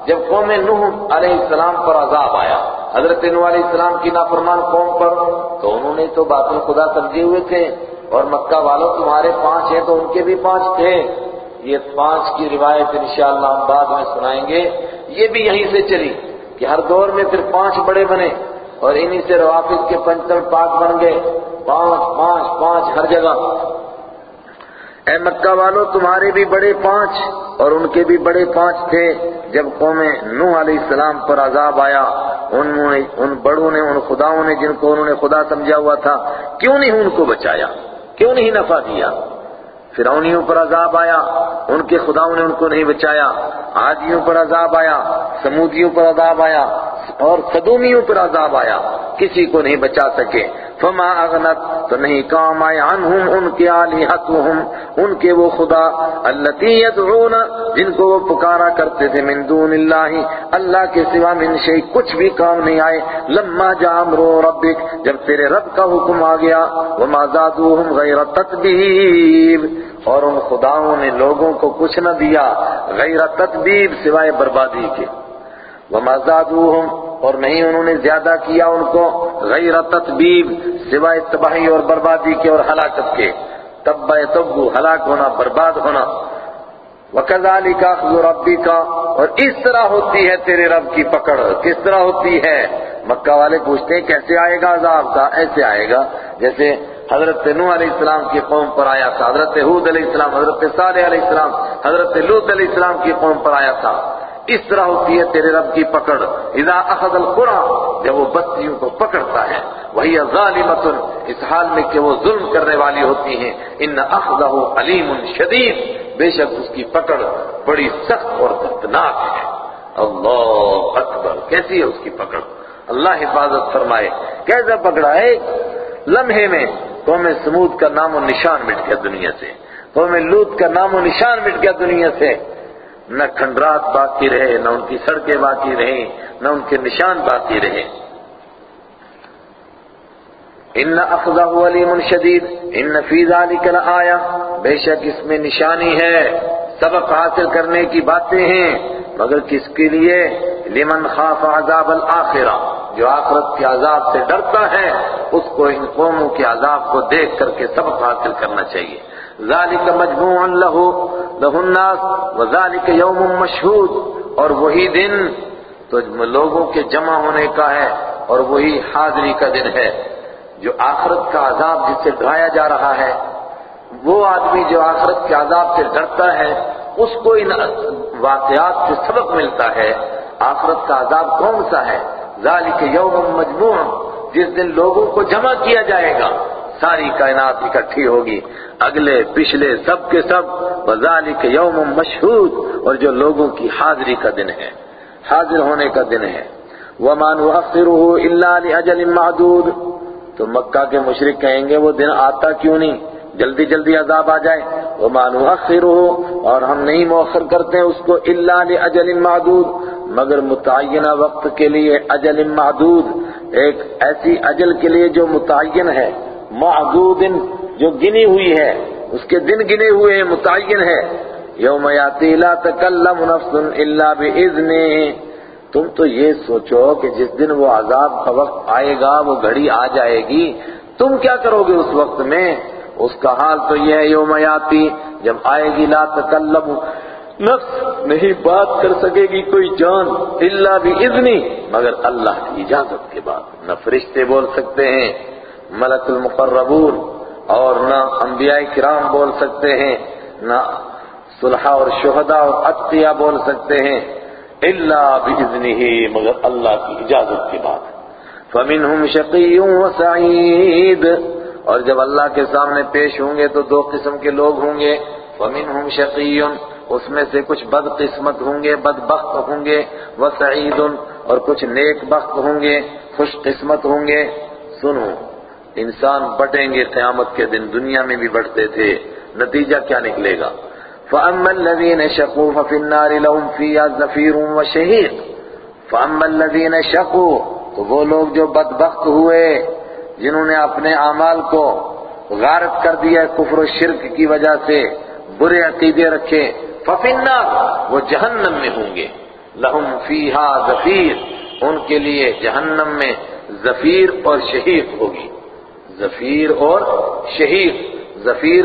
جب قوم نوح علیہ السلام پر عذاب آیا، حضرت نوح علیہ السلام کی نافرمان قوم پر، تو انہوں نے تو باطل خدا سمجھے ہوئے تھے، اور مکہ والوں تمہارے پانچ ہیں تو ان کے بھی پانچ تھے۔ یہ پانچ کی روایت انشاءاللہ ہم بعد میں سنائیں گے۔ یہ بھی یہیں سے چلی کہ ہر دور میں پھر پانچ بڑے بنے۔ اور انہی سے روافظ کے پنچتر پاک بن گئے۔ پانچ پانچ پانچ ہر جگہ۔ اے مکہ والو، تمہارے بھی بڑے پانچ اور ان کے بھی بڑے پانچ تھے۔ جب قوم نوح علیہ السلام پر عذاب آیا انہوں نے، ان بڑوں نے، ان خداؤں نے جن کو انہوں نے خدا سمجھا ہوا تھا، کیوں نہیں ان کو بچایا؟ کیوں نہیں نفع دیا؟ فرعونیوں پر عذاب آیا، ان کے خداؤں نے ان کو نہیں بچایا۔ عادیوں پر عذاب آیا، سمودیوں پر عذاب آیا اور صدومیوں پر عذاب آیا۔ کسی کو نہیں بچا سکے۔ فما اغنت تو نہیں کام آئے۔ عنہم ان کے آلیہتہم ان کے وہ خدا۔ اللتی یدعون جن کو وہ پکارا کرتے تھے من دون اللہ اللہ کے سوا من شئی کچھ بھی کام نہیں آئے۔ لما جا امرو ربک جب تیرے رب کا حکم آ گیا۔ وما زادوہم غیر تطبیب اور ان خداؤں نے لوگوں کو کچھ نہ دیا غیر تطبیب سوائے بربادی کے۔ وما زادوہم اور نہیں انہوں نے زیادہ کیا ان کو، غیر تطبیب، سوائے تباہی اور بربادی کے اور ہلاکت کے۔ تب تبو ہلاک ہونا، برباد ہونا۔ وَكَذَلِكَ أَخْذُ رَبِّكَ اور اس طرح ہوتی ہے تیرے رب کی پکڑ۔ کس طرح ہوتی ہے؟ مکہ والے پوچھتے ہیں، کیسے آئے گا عذاب؟ کا ایسے آئے گا۔ جیسے حضرت نوح علیہ السلام کی قوم پر آیا تھا، حضرت حود علیہ السلام، حضرت صالح علیہ السلام، حضرت لوت علیہ السلام کی قوم پر آیا تھا۔ اس طرح ہوتی ہے تیرے رب کی پکڑ۔ اذا اخذ القرى، جب وہ بستیوں کو پکڑتا ہے، وہی ظالمت اس حال میں کہ وہ ظلم کرنے والی ہوتی ہیں۔ ان اخذہ علیم شدید، بے شک اس کی پکڑ بڑی سخت اور دردناک ہے۔ اللہ اکبر، کیسی ہے اس کی پکڑ؟ اللہ حفاظت فرمائے۔ کیسا پکڑا ہے؟ لمحے میں قوم سمود کا نام و نشان مٹ گیا دنیا سے۔ قوم لوت کا نام و نشان مٹ گیا دنیا سے۔ نہ کھنڈرات باقی رہے، نہ ان کی سڑکیں باقی رہیں، نہ ان کے نشان باقی رہے۔ ان اخذہ علیم شدید، ان فی ذلک لآیا بے شک اس میں نشانی ہے، سبق حاصل کرنے کی باتیں ہیں، مگر کس کے لیے؟ لمن خاف عذاب الآخرہ جو آخرت کے عذاب سے ڈرتا ہے، اس کو ان قوموں کے عذاب کو دیکھ کر کے سبق حاصل کرنا چاہیے۔ ذالک مجموع له له الناس وذالک یوم مشہود اور وہی دن تو لوگوں کے جمع ہونے کا ہے، اور وہی حاضری کا دن ہے، جو آخرت کا عذاب جس سے ڈرایا جا رہا ہے۔ وہ آدمی جو آخرت کے عذاب سے ڈرتا ہے، اس کو ان واقعات سے سبق ملتا ہے، آخرت کا عذاب کون سا ہے؟ ذالک یوم مجموع جس دن لوگوں کو جمع کیا جائے گا۔ ساری کائنات اکٹھی ہوگی۔ اگلے، پچھلے سب کے سب، وذالک یوم مشہود، اور جو لوگوں کی حاضری کا دن ہے۔ حاضر ہونے کا دن ہے۔ وَمَا نُؤَخِّرُهُ إِلَّا لِأَجَلٍ مَعْدُودٍ۔ تو مکہ کے مشرک کہیں گے، وہ دن آتا کیوں نہیں؟ جلدی جلدی عذاب آ جائے۔ وَمَا نُؤَخِّرُهُ اور ہم نہیں مؤخر کرتے ہیں اس کو إِلَّا لِأَجَلٍ مَعْدُودٍ۔ مگر متعینہ وقت کے لیے اجل معدود۔ ایک ایسی اجل کے لیے جو متعین ہے۔ معدود جو گنی ہوئی ہے، اس کے دن گنے ہوئے ہیں، متعین ہے یوم یاتی لا تکلم نفس الا باذنہ تم تو یہ سوچو کہ جس دن وہ عذاب کا وقت آئے گا، وہ گھڑی آ جائے گی۔ تم کیا کرو گے اس وقت میں؟ اس کا حال تو یہ ہے، یوم یاتی، جب آئے گی لا تکلم نفس، نہیں بات کر سکے گی کوئی جان الا باذنی مگر اللہ کی اجازت کے بعد نہ فرشتے بول سکتے ہیں۔ ملک المقربون، اور نہ انبیاء کرام بول سکتے ہیں، نہ صلحہ اور شہداء اور اتقیاء بول سکتے ہیں، الا باذنہ مگر اللہ کی اجازت کے بعد۔ فمنهم شقی وسعید اور جب اللہ کے سامنے پیش ہوں گے تو دو قسم کے لوگ ہوں گے۔ فمنهم شقی اس میں سے کچھ بد قسمت ہوں گے بد بخت ہوں گے۔ وسعید اور کچھ نیک بخت ہوں گے، خوش قسمت ہوں گے۔ سنو۔ انسان بٹیں گے، قیامت کے دن دنیا میں بھی بٹتے تھے، نتیجہ کیا نکلے گا؟ فَأَمَّا الَّذِينَ شَقُوا فَفِي النَّارِ لَهُمْ فِيهَا زَفِيرٌ وَشَهِيقٌ فَأَمَّا الَّذِينَ شَقُوا، تو وہ لوگ جو بدبخت ہوئے، جنہوں نے اپنے اعمال کو غارت کر دیا کفر و شرک کی وجہ سے، برے عقیدے رکھے، فَفِي النَّارِ، وہ جہنم میں ہوں گے۔ لَهُمْ فِيهَا زَفِير، ان کے لیے جہنم میں زفیر اور شہیق ہوگی۔ زفیر اور شہید زفیر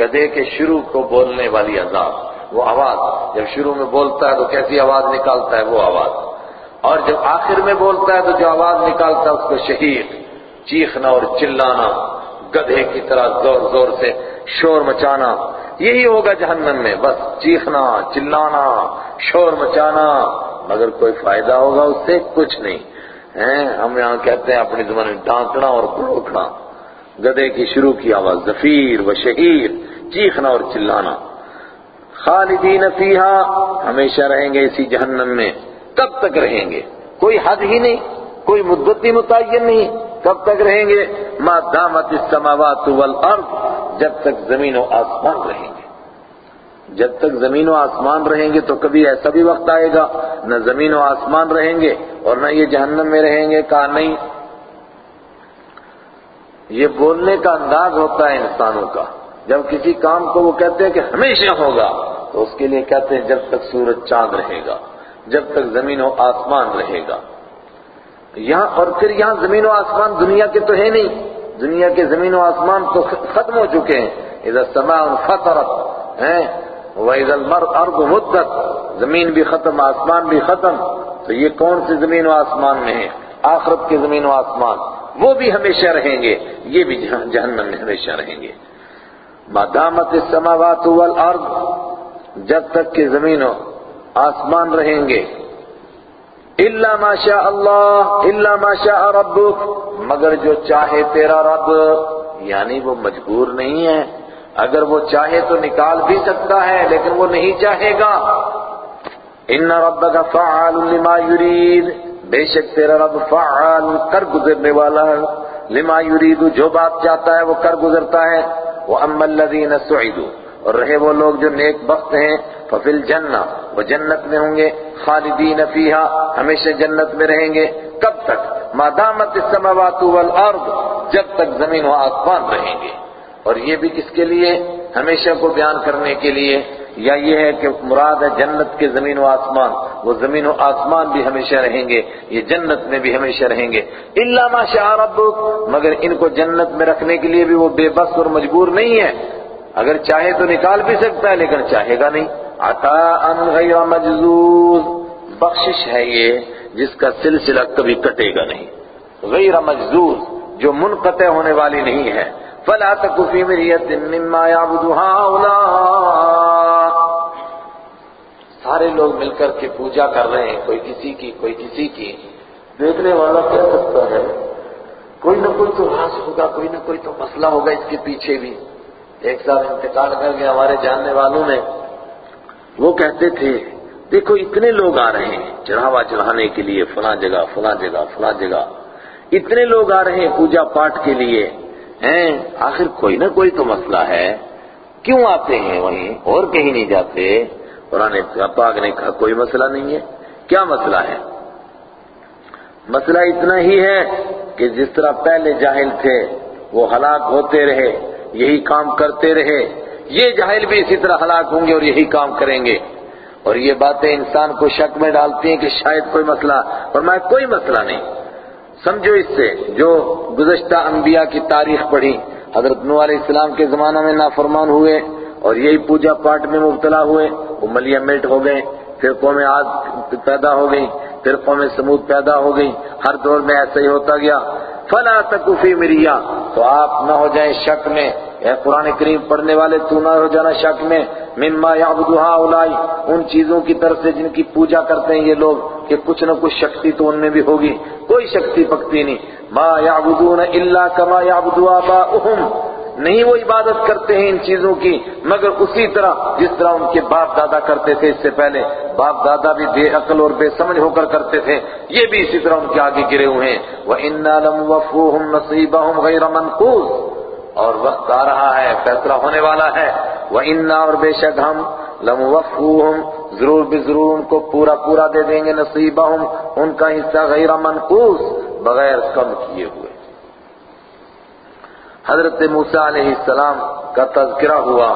گدے کے شروع کو بولنے والی عذاب وہ آواز، جب شروع میں بولتا ہے تو کیسی آواز نکالتا ہے وہ آواز۔ اور جب آخر میں بولتا ہے تو جو آواز نکالتا ہے اس کو شہید چیخنا اور چلانا، گدھے کی طرح زور زور سے شور مچانا۔ یہی ہوگا جہنم میں۔ بس چیخنا، چلانا، شور مچانا۔ مگر کوئی فائدہ ہوگا اس سے؟ کچھ نہیں۔ ہم یہاں کہتے ہیں اپنی زبان میں ڈانکنا اور گروکھنا گدے کی شروع کی آواز زفیر و شہیر، چیخنا اور چلانا۔ خالدین فیہا، ہمیشہ رہیں گے اسی جہنم میں کب تک رہیں گے۔ کوئی حد ہی نہیں، کوئی مدتی متعین نہیں کب تک رہیں گے۔ ما دامت السماوات والارض، جب تک زمین و آسمان رہیں گے۔ جب تک زمین و آسمان رہیں گے تو کبھی ایسا بھی وقت آئے گا، نہ زمین و آسمان رہیں گے اور نہ یہ جہنم میں رہیں گے، کہا نہیں۔ یہ بولنے کا انداز ہوتا ہے انسانوں کا۔ جب کسی کام کو وہ کہتے ہیں کہ ہمیشہ ہوگا، تو اس کے لیے کہتے ہیں جب تک سورج چاند رہے گا، جب تک زمین و آسمان رہے گا۔ یہاں، اور پھر یہاں زمین و آسمان دنیا کے تو ہے نہیں۔ دنیا کے زمین و آسمان تو ختم ہو چکے ہیں۔ ادھر سما فطرت ہیں؟ وہ ادھر مر مدت، زمین بھی ختم، آسمان بھی ختم۔ تو یہ کون سی زمین و آسمان میں ہے؟ آخرت کے زمین و آسمان، وہ بھی ہمیشہ رہیں گے، یہ بھی جہنم میں ہمیشہ رہیں گے۔ مادامت السماوات والارض، جب تک کہ زمین و آسمان رہیں گے۔ الا ما شاء اللہ، الا ما شاء ربک، مگر جو چاہے تیرا رب یعنی وہ مجبور نہیں ہے۔ اگر وہ چاہے تو نکال بھی سکتا ہے، لیکن وہ نہیں چاہے گا۔ ان ربک فعال لما یرید۔ بے شک تیرا رب فعال کر گزرنے والا ہے۔ لما یرید، جو بات چاہتا ہے وہ کر گزرتا ہے۔ وہ الذین سعیدوا اور رہے وہ لوگ جو نیک بخت ہیں۔ ففل جنہ وہ جنت میں ہوں گے۔ خالدین فیہا ہمیشہ جنت میں رہیں گے۔ کب تک؟ مادامت السماوات والارض جب تک زمین و آسمان رہیں گے۔ اور یہ بھی کس کے لیے؟ ہمیشہ کو بیان کرنے کے لیے۔ یا یہ ہے کہ مراد ہے جنت کے زمین و آسمان۔ وہ زمین و آسمان بھی ہمیشہ رہیں گے، یہ جنت میں بھی ہمیشہ رہیں گے۔ الا ما شاء ربک، مگر ان کو جنت میں رکھنے کے لیے بھی وہ بے بس اور مجبور نہیں ہے۔ اگر چاہے تو نکال بھی سکتا ہے، لیکن چاہے گا نہیں۔ عطا ان غیر مجزوز بخشش ہے یہ، جس کا سلسلہ کبھی کٹے گا نہیں۔ غیر مجزوز جو منقطع ہونے والی نہیں ہے۔ فلا تکفی مریت مما یعبد هؤلاء سارے لوگ مل کر کے پوجا کر رہے ہیں، کوئی کسی کی، کوئی کسی کی۔ دیکھنے والا کہہ سکتا ہے، کوئی نہ کوئی تو راز ہوگا، کوئی نہ کوئی تو مسئلہ ہوگا اس کے پیچھے بھی۔ ایک سال انتقال کر گیا ہمارے جاننے والوں نے وہ کہتے تھے، دیکھو اتنے لوگ آ رہے ہیں، چڑھاوا چڑھانے کے لیے فلاں جگہ فلاں جگہ فلاں جگہ۔ اتنے لوگ آ رہے ہیں پوجا پاٹ کے لیے۔ ہیں، آخر کوئی نہ کوئی تو مسئلہ ہے۔ کیوں آتے ہیں وہیں؟ اور کہیں نہیں جاتے؟ قرآن پاک نے کہا کوئی مسئلہ نہیں ہے۔ کیا مسئلہ ہے؟ مسئلہ اتنا ہی ہے کہ جس طرح پہلے جاہل تھے، وہ ہلاک ہوتے رہے، یہی کام کرتے رہے۔ یہ جاہل بھی اسی طرح ہلاک ہوں گے اور یہی کام کریں گے۔ اور یہ باتیں انسان کو شک میں ڈالتی ہیں کہ شاید کوئی مسئلہ، اور میں کوئی مسئلہ نہیں۔ سمجھو اس سے، جو گزشتہ انبیاء کی تاریخ پڑھی، حضرت نو علیہ السلام کے زمانہ میں نافرمان ہوئے اور یہی پوجا پاٹ میں مبتلا ہوئے۔ وہ میٹ ہو گئے، پھر قوم عاد پیدا ہو گئی پھر قوم سمود پیدا ہو گئی ہر دور میں ایسا ہی ہوتا گیا۔ فلا تکفی مریا تو آپ نہ ہو جائیں شک میں۔ اے قرآن کریم پڑھنے والے، تو نہ ہو جانا شک میں۔ مما یعبدوها اولائی ان چیزوں کی طرف سے جن کی پوجا کرتے ہیں یہ لوگ، کہ کچھ نہ کچھ شکتی تو ان میں بھی ہوگی۔ کوئی شکتی پکتی نہیں۔ ما یعبدون الا کما یعبدو آباؤہم۔ نہیں وہ عبادت کرتے ہیں ان چیزوں کی، مگر اسی طرح جس طرح ان کے باپ دادا کرتے تھے، اس سے پہلے باپ دادا بھی بے عقل اور بے سمجھ ہو کر کرتے تھے۔ یہ بھی اسی طرح ان کے آگے گرے ہوئے ہیں۔ وَإِنَّا لَمُوَفُّوهُمْ نَصِيبَهُمْ غَيْرَ مَنْقُوص۔ اور وقت آ رہا ہے، فیصلہ ہونے والا ہے۔ وہ انا اور بے شک ہم لم ضرور بھی ضرور ان کو پورا پورا دے دیں گے نصیبہ ان کا حصہ غیر منقوص، بغیر کم کیے ہوئے۔ حضرت موسیٰ علیہ السلام کا تذکرہ ہوا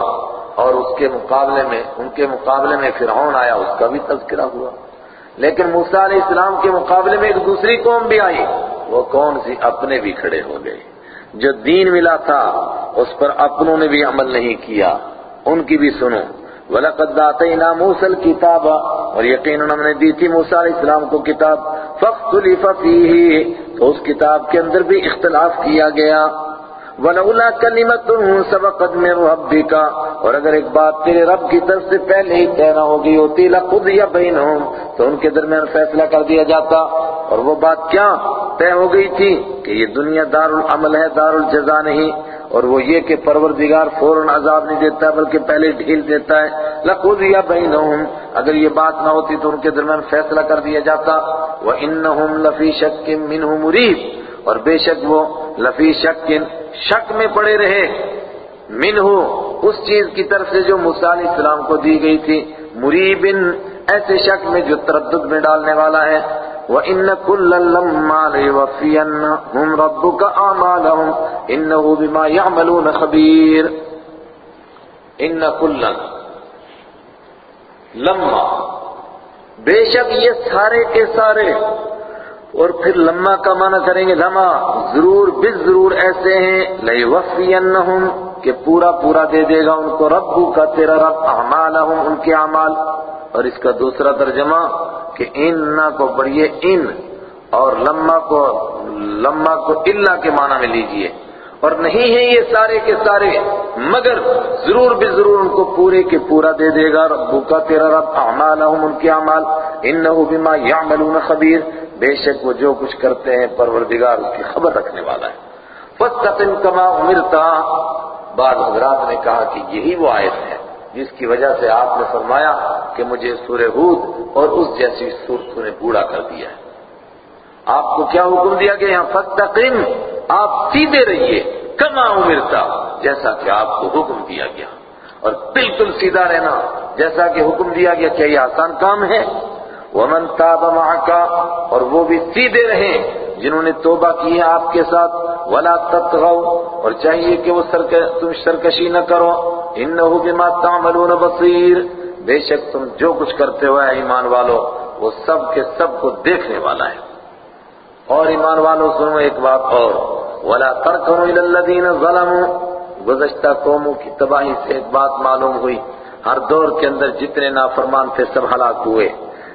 اور اس کے مقابلے میں، ان کے مقابلے میں فرعون آیا، اس کا بھی تذکرہ ہوا۔ لیکن موسیٰ علیہ السلام کے مقابلے میں ایک دوسری قوم بھی آئی۔ وہ کون سی؟ اپنے بھی کھڑے ہو گئے۔ جو دین ملا تھا، اس پر اپنوں نے بھی عمل نہیں کیا۔ ان کی بھی سنو۔ وَلَقَدْ دَاتَيْنَا مُوسَى الْكِتَابَ، اور یقیناً ہم نے دی تھی موسیٰ علیہ السلام کو کتاب۔ فَاخْتُلِفَ فِيهِ، تو اس کتاب کے اندر بھی اختلاف کیا گیا۔ وَلَوْلَا كَلِمَةٌ سَبَقَتْ مِنْ رَبِّكَ، اور اگر ایک بات تیرے رب کی طرف سے پہلے ہی طے نہ ہو گئی ہوتی لَقُضِيَ بَيْنَهُمْ تو ان کے درمیان فیصلہ کر دیا جاتا۔ اور وہ بات کیا طے ہو گئی تھی کہ یہ دنیا دار العمل ہے دار الجزا نہیں، اور وہ یہ کہ پروردگار فوراً عذاب نہیں دیتا، بلکہ پہلے ڈھیل دیتا ہے۔ لَقُضِيَ بَيْنَهُمْ اگر یہ بات نہ ہوتی تو ان کے درمیان فیصلہ کر دیا جاتا۔ وَإِنَّهُمْ لَفِي شَكٍ مِّنْهُ مُرِيبٍ۔ اور بے شک وہ لفی شک شک میں پڑے رہے۔ منہ اس چیز کی طرف سے جو موسیٰ علیہ السلام کو دی گئی تھی، مریبن، ایسے شک میں جو تردد میں ڈالنے والا ہے۔ وَإِنَّ كُلًّا لَمَّا لَيُوَفِّيَنَّهُمْ رَبُّكَ أَعْمَالَهُمْ إِنَّهُ بِمَا يَعْمَلُونَ خَبِيرٌ۔ إِنَّ كُلًّا لَمَّا بے شک یہ سارے کے سارے اور پھر لما کا معنی کریں گے لمحہ، ضرور بز ضرور ایسے ہیں، لَيُوَفِّيَنَّهُمْ کہ پورا پورا دے دے گا ان کو ربو کا تیرا رب، اعمالہم، ان کے اعمال۔ اور اس کا دوسرا ترجمہ کہ ان نہ کو پڑھیے ان، اور لما کو لما کو اللہ کے معنی میں لیجیے۔ اور نہیں ہیں یہ سارے کے سارے، مگر ضرور بھی ضرور ان کو پورے کے پورا دے دے گا ربو کا تیرا رب، اعمالہم، ان کے اعمال، انہو بما یعملون خبیر۔ بے شک وہ جو کچھ کرتے ہیں، پروردگار اس کی خبر رکھنے والا ہے۔ فَاسْتَقِمْ كَمَا اُمِرْتَا بعض حضرات نے کہا کہ یہی وہ آیت ہے، جس کی وجہ سے آپ نے فرمایا کہ مجھے سورہ ہود اور اس جیسی صورتوں نے بوڑھا کر دیا ہے۔ آپ کو کیا حکم دیا گیا؟ یہاں فَاسْتَقِمْ آپ سیدھے رہیے، کما امرتا، جیسا کہ آپ کو حکم دیا گیا۔ اور بالکل سیدھا رہنا، جیسا کہ حکم دیا گیا کیا یہ آسان کام ہے۔ ومن تاب معك اور وہ بھی سیدھے رہیں، جنہوں نے توبہ کی ہے آپ کے ساتھ، ولا تطغوا اور چاہیے کہ وہ تم سرکشی نہ کرو۔ انه بما تعملون بصیر بے شک تم جو کچھ کرتے ہو ایمان والو، وہ سب کے سب کو دیکھنے والا ہے۔ اور ایمان والو، سنو ایک بات اور۔ ولا ترکنوا الى الذين ظلموا۔ گزشتہ قوموں کی تباہی سے ایک بات معلوم ہوئی۔ ہر دور کے اندر جتنے نافرمان تھے، سب ہلاک ہوئے۔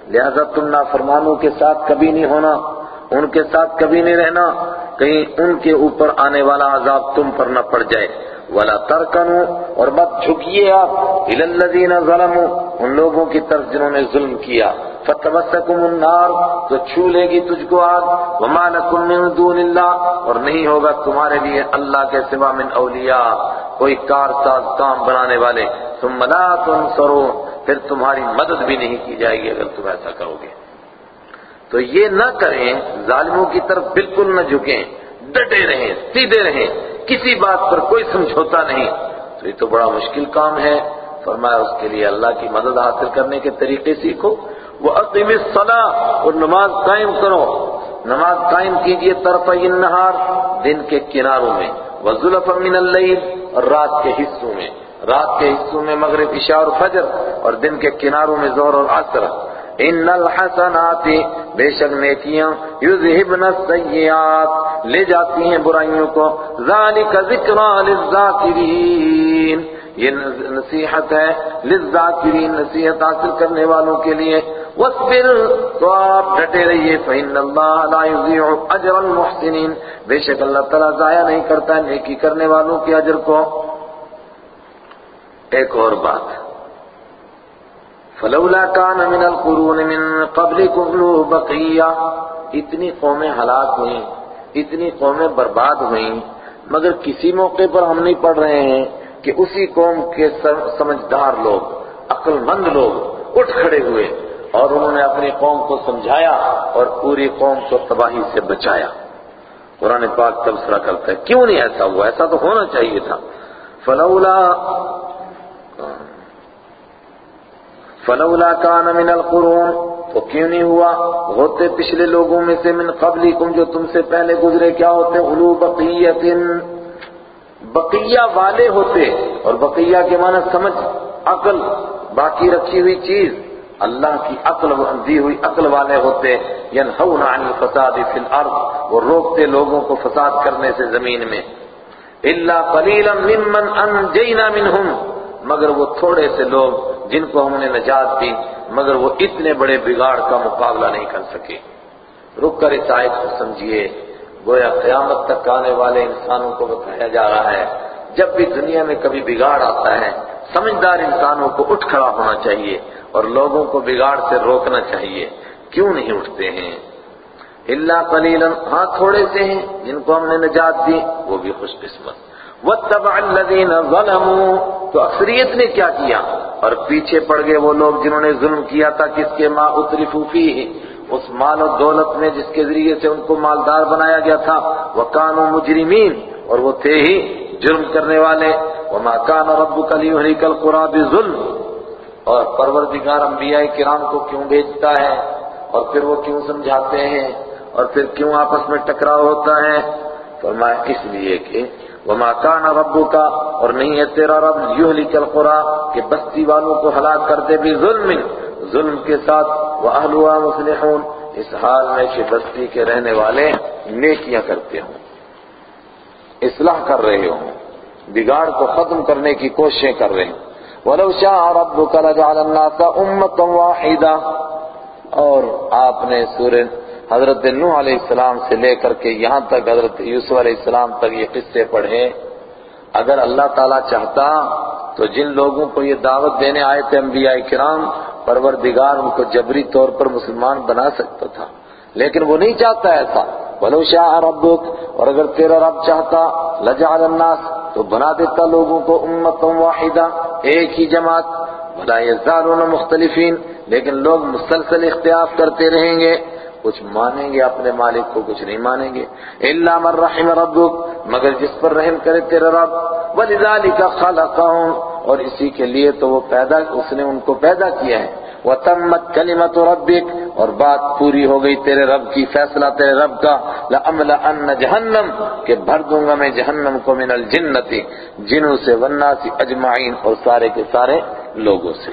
لہذا تم نافرمانوں کے ساتھ کبھی نہیں ہونا، ان کے ساتھ کبھی نہیں رہنا۔ کہیں ان کے اوپر آنے والا عذاب تم پر نہ پڑ جائے۔ ولا ترکنوا اور مت جھکیے آپ۔ الى الذين ظلموا۔ ان لوگوں کی طرف جنہوں نے ظلم کیا۔ فتمسکم النار تو چھو لے گی تجھ کو آگ، وما لکم من دون اللہ، اور نہیں ہوگا تمہارے لیے اللہ کے سوا من اولیاء، کوئی کارساز کام بنانے والے۔ ثم لا تنصرون، پھر تمہاری مدد بھی نہیں کی جائے گی اگر تم ایسا کرو گے۔ تو یہ نہ کریں، ظالموں کی طرف بالکل نہ جھکیں، ڈٹے رہیں، سیدھے رہیں، کسی بات پر کوئی سمجھوتا نہیں۔ تو یہ تو بڑا مشکل کام ہے۔ فرمایا اس کے لیے اللہ کی مدد حاصل کرنے کے طریقے سیکھو۔ وہ عقیم اور نماز قائم کرو۔ نماز قائم کیجیے طرف النہار، دن کے کناروں میں۔ وظلف من اللیل اور رات کے حصوں میں۔ رات کے حصوں میں مغرب، عشاء اور فجر اور دن کے کناروں میں زور اور عصر۔ ان الحسنات، بے شک نیکیاں یذہبن السیئات۔ لے جاتی ہیں برائیوں کو۔ ذالک ذکرى للذاکرین یہ نصیحت ہے للذاکرین، نصیحت حاصل کرنے والوں کے لیے۔ وَاصْبِرْ، تو آپ ڈٹے رہیے، فَإِنَّ اللَّهَ لَا يُضِيعُ أَجْرَ الْمُحْسِنِينَ بے شک اللہ تعالیٰ ضائع نہیں کرتا نیکی کرنے والوں کے اجر کو۔ ایک اور بات۔ فلولا كان من القرون من قبلكم ذو بقية اتنی قومیں ہلاک ہوئیں، اتنی قومیں برباد ہوئیں، مگر کسی موقع پر ہم نہیں پڑھ رہے ہیں کہ اسی قوم کے سمجھدار لوگ عقل مند لوگ اٹھ کھڑے ہوئے۔ اور انہوں نے اپنی قوم کو سمجھایا اور پوری قوم کو تباہی سے بچایا۔ قرآن پاک تبصرہ کرتا ہے، کیوں نہیں ایسا ہوا؟ ایسا تو ہونا چاہیے تھا۔ فلولا فلولا کان من القرون، تو کیوں نہیں ہوا؟ ہوتے پچھلے لوگوں میں سے من قبلکم جو تم سے پہلے گزرے، کیا ہوتے؟ علو بقیت بقیہ والے ہوتے، اور بقیہ کے معنی سمجھ، عقل، باقی رکھی ہوئی چیز۔ اللہ کی عقل دی ہوئی عقل والے ہوتے ینہون عن الفساد فی الارض، وہ روکتے لوگوں کو فساد کرنے سے زمین میں۔ الا قلیلا ممن انجینا منہم، مگر وہ تھوڑے سے لوگ جن کو ہم نے نجات دی، مگر وہ اتنے بڑے بگاڑ کا مقابلہ نہیں کر سکے۔ رک کر اس آیت کو سمجھیے۔ گویا قیامت تک آنے والے انسانوں کو بتایا جا رہا ہے، جب بھی دنیا میں کبھی بگاڑ آتا ہے سمجھدار انسانوں کو اٹھ کھڑا ہونا چاہیے اور لوگوں کو بگاڑ سے روکنا چاہیے۔ کیوں نہیں اٹھتے ہیں؟ اللہ قلیلا ہاں تھوڑے سے ہیں، جن کو ہم نے نجات دی، وہ بھی خوش قسمت۔ وَاتَّبَعَ الَّذِينَ ظَلَمُوا، تو اکثریت نے کیا کیا؟ اور پیچھے پڑ گئے وہ لوگ جنہوں نے ظلم کیا تھا، کس کے ما اترفوا فیہ، اس مال و دولت میں جس کے ذریعے سے ان کو مالدار بنایا گیا تھا۔ وَكَانُوا مُجْرِمِينَ، اور وہ تھے ہی جرم کرنے والے۔ وَمَا كَانَ رَبُّكَ لِيُهْلِكَ الْقُرَى بِظُلْمٍ۔ اور پروردگار انبیاء کرام کو کیوں بھیجتا ہے؟ اور پھر وہ کیوں سمجھاتے ہیں؟ اور پھر کیوں آپس میں ٹکراؤ ہوتا ہے؟ فرمایا اس لیے کہ وما كان ربك، اور نہیں ہے تیرا رب یہلک القرى، کہ بستی والوں کو ہلاک کر دے بھی ظلم۔ ظلم کے ساتھ واہلها مصلحون۔ اس حال میں کہ بستی کے رہنے والے نیکیاں کرتے ہوں۔ اصلاح کر رہے ہوں، بگاڑ کو ختم کرنے کی کوششیں کر رہے ہیں وَلَوْ شَاءَ رَبُّكَ لَجَعَلَ النَّاسَ أُمَّةً وَاحِدًا اور آپ نے سورہ حضرت نوح علیہ السلام سے لے کر کے یہاں تک حضرت یوسف علیہ السلام تک یہ قصے پڑھے۔ اگر اللہ تعالیٰ چاہتا تو جن لوگوں کو یہ دعوت دینے آئے تھے انبیاء کرام، پروردگار ان کو جبری طور پر مسلمان بنا سکتا تھا۔ لیکن وہ نہیں چاہتا ایسا۔ ولو شاء ربک اور اگر تیرا رب چاہتا، لجعل الناس، تو بنا دیتا لوگوں کو امت واحدہ، ایک ہی جماعت بلا یزارون مختلفین، لیکن لوگ مسلسل اختیاف کرتے رہیں گے، کچھ مانیں گے اپنے مالک کو، کچھ نہیں مانیں گے، الا من رحم ربک، مگر جس پر رحم کرے تیرا رب ولذالک خلقهم، اور اسی کے لیے تو وہ پیدا، اس نے ان کو پیدا کیا ہے۔ وتمت کلمت ربک اور بات پوری ہو گئی تیرے رب کی، فیصلہ تیرے رب کا، لَأَمْلَأَنَّ جہنم، کہ بھر دوں گا میں جہنم کو من الجنتی جنوں سے والناس اجمعین، اور سارے کے سارے لوگوں سے۔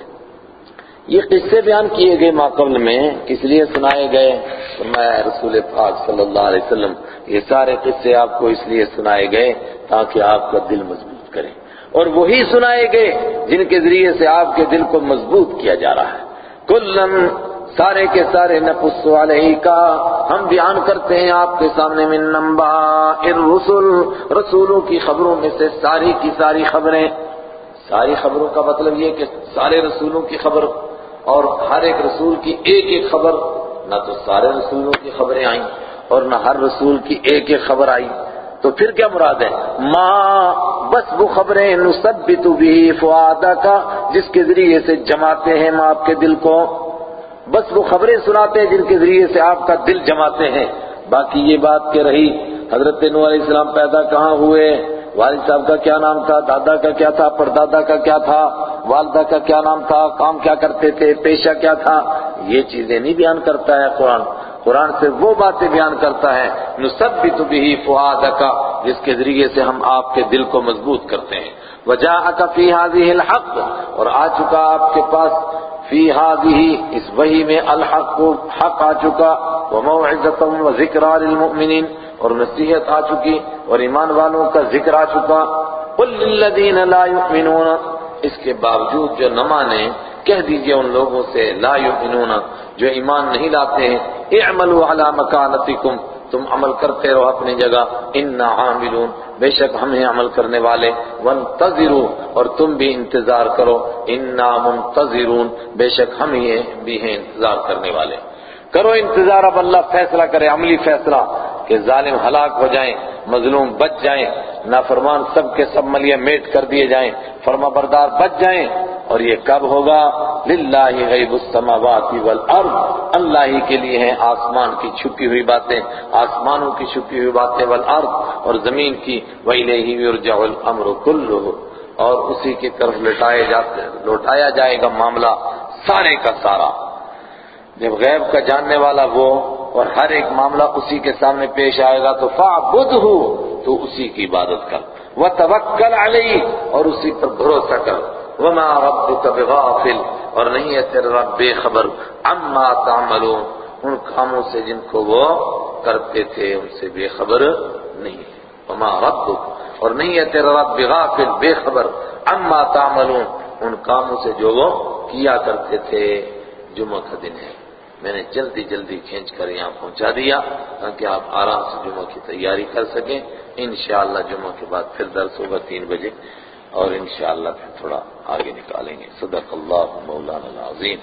یہ قصے بیان کیے گئے ماقبل میں کس لیے سنائے گئے۔ میں رسول پاک صلی اللہ علیہ وسلم، یہ سارے قصے آپ کو اس لیے سنائے گئے تاکہ آپ کا دل مضبوط کریں اور وہی سنائے گئے جن کے ذریعے سے آپ کے دل کو مضبوط کیا جا رہا ہے۔ کلن سارے کے سارے نفس علیہ کا ہم بیان کرتے ہیں آپ کے سامنے من نمبا الرسل، رسولوں کی خبروں میں سے ساری کی ساری خبریں۔ ساری خبروں کا مطلب یہ کہ سارے رسولوں کی خبر اور ہر ایک رسول کی ایک ایک خبر، نہ تو سارے رسولوں کی خبریں آئیں اور نہ ہر رسول کی ایک ایک خبر آئی۔ تو پھر کیا مراد ہے؟ ماں بس وہ خبریں نثبت بھی فعادہ کا جس کے ذریعے سے جماتے ہیں ہم آپ کے دل کو۔ بس وہ خبریں سناتے ہیں جن کے ذریعے سے آپ کا دل جماتے ہیں۔ باقی یہ بات کہ رہی؟ حضرت نوح علیہ السلام پیدا کہاں ہوئے؟ والد صاحب کا کیا نام تھا؟ دادا کا کیا تھا؟ پردادا کا کیا تھا؟ والدہ کا کیا نام تھا؟ کام کیا کرتے تھے؟ پیشہ کیا تھا؟ یہ چیزیں نہیں بیان کرتا ہے قرآن۔ قرآن سے وہ باتیں بیان کرتا ہے، نثبت به فؤادک، جس کے ذریعے سے ہم آپ کے دل کو مضبوط کرتے ہیں۔ وجاءک فی هذه الحق، اور آ چکا آپ کے پاس فی هذه، اس وحی میں الحق، حق آ چکا وموعظۃ وذکرى للمؤمنین، اور نصیحت آ چکی، اور ایمان والوں کا ذکر آ چکا۔ قل للذین لا یؤمنون، اس کے باوجود جو نہ مانے کہہ دیجیے ان لوگوں سے، لا یؤمنون، جو ایمان نہیں لاتے ہیں، اعملوا علی مکانتکم، تم عمل کرتے رہو اپنی جگہ انا عاملون، بے شک ہم ہیں عمل کرنے والے، وانتظروا، اور تم بھی انتظار کرو، انا منتظرون، بے شک ہم ہی بھی ہیں انتظار کرنے والے۔ کرو انتظار، اب اللہ فیصلہ کرے، عملی فیصلہ، کہ ظالم ہلاک ہو جائیں، مظلوم بچ جائیں، نافرمان سب کے سب ملیے میٹ کر دیے جائیں، فرما بردار بچ جائیں۔ اور یہ کب ہوگا؟ للہ غیب السماوات والارض۔ اللہ ہی کے لیے ہیں آسمان کی چھپی ہوئی باتیں، آسمانوں کی چھپی ہوئی باتیں والارض اور زمین کی۔ وَإِلَيْهِ يُرْجَعُ الْأَمْرُ كُلُّهُ۔ اور اسی کی طرف لٹائے جاتے لوٹایا جائے گا معاملہ سارے کا سارا۔ جب غیب کا جاننے والا وہ اور ہر ایک معاملہ اسی کے سامنے پیش آئے گا تو فَعْبُدْهُ تو اسی کی عبادت کر۔ وَتَوَكَّلْ عَلَيْهِ اور اسی پر بھروسہ کر۔ وَمَا رَبُّكَ بِغَافِلٍ اور نہیں ہے تیرا رب بے خبر عَمَّا تَعْمَلُونَ ان کاموں سے جن کو وہ کرتے تھے ان سے بے خبر نہیں ہے۔ وَمَا رَبُّكَ اور نہیں ہے تیرا رب بغافل، بے خبر عَمَّا تَعْمَلُونَ ان کاموں سے جو وہ کیا کرتے تھے۔ جمعہ کا دن ہے۔ میں نے جلدی جلدی کھینچ کر یہاں پہنچا دیا تاکہ آپ آرام سے جمعہ کی تیاری کر سکیں۔ انشاءاللہ جمعہ کے بعد پھر درس ہوگا تین بجے اور انشاءاللہ پھر تھوڑا آگے نکالیں گے۔ صدق اللہ مولانا العظیم۔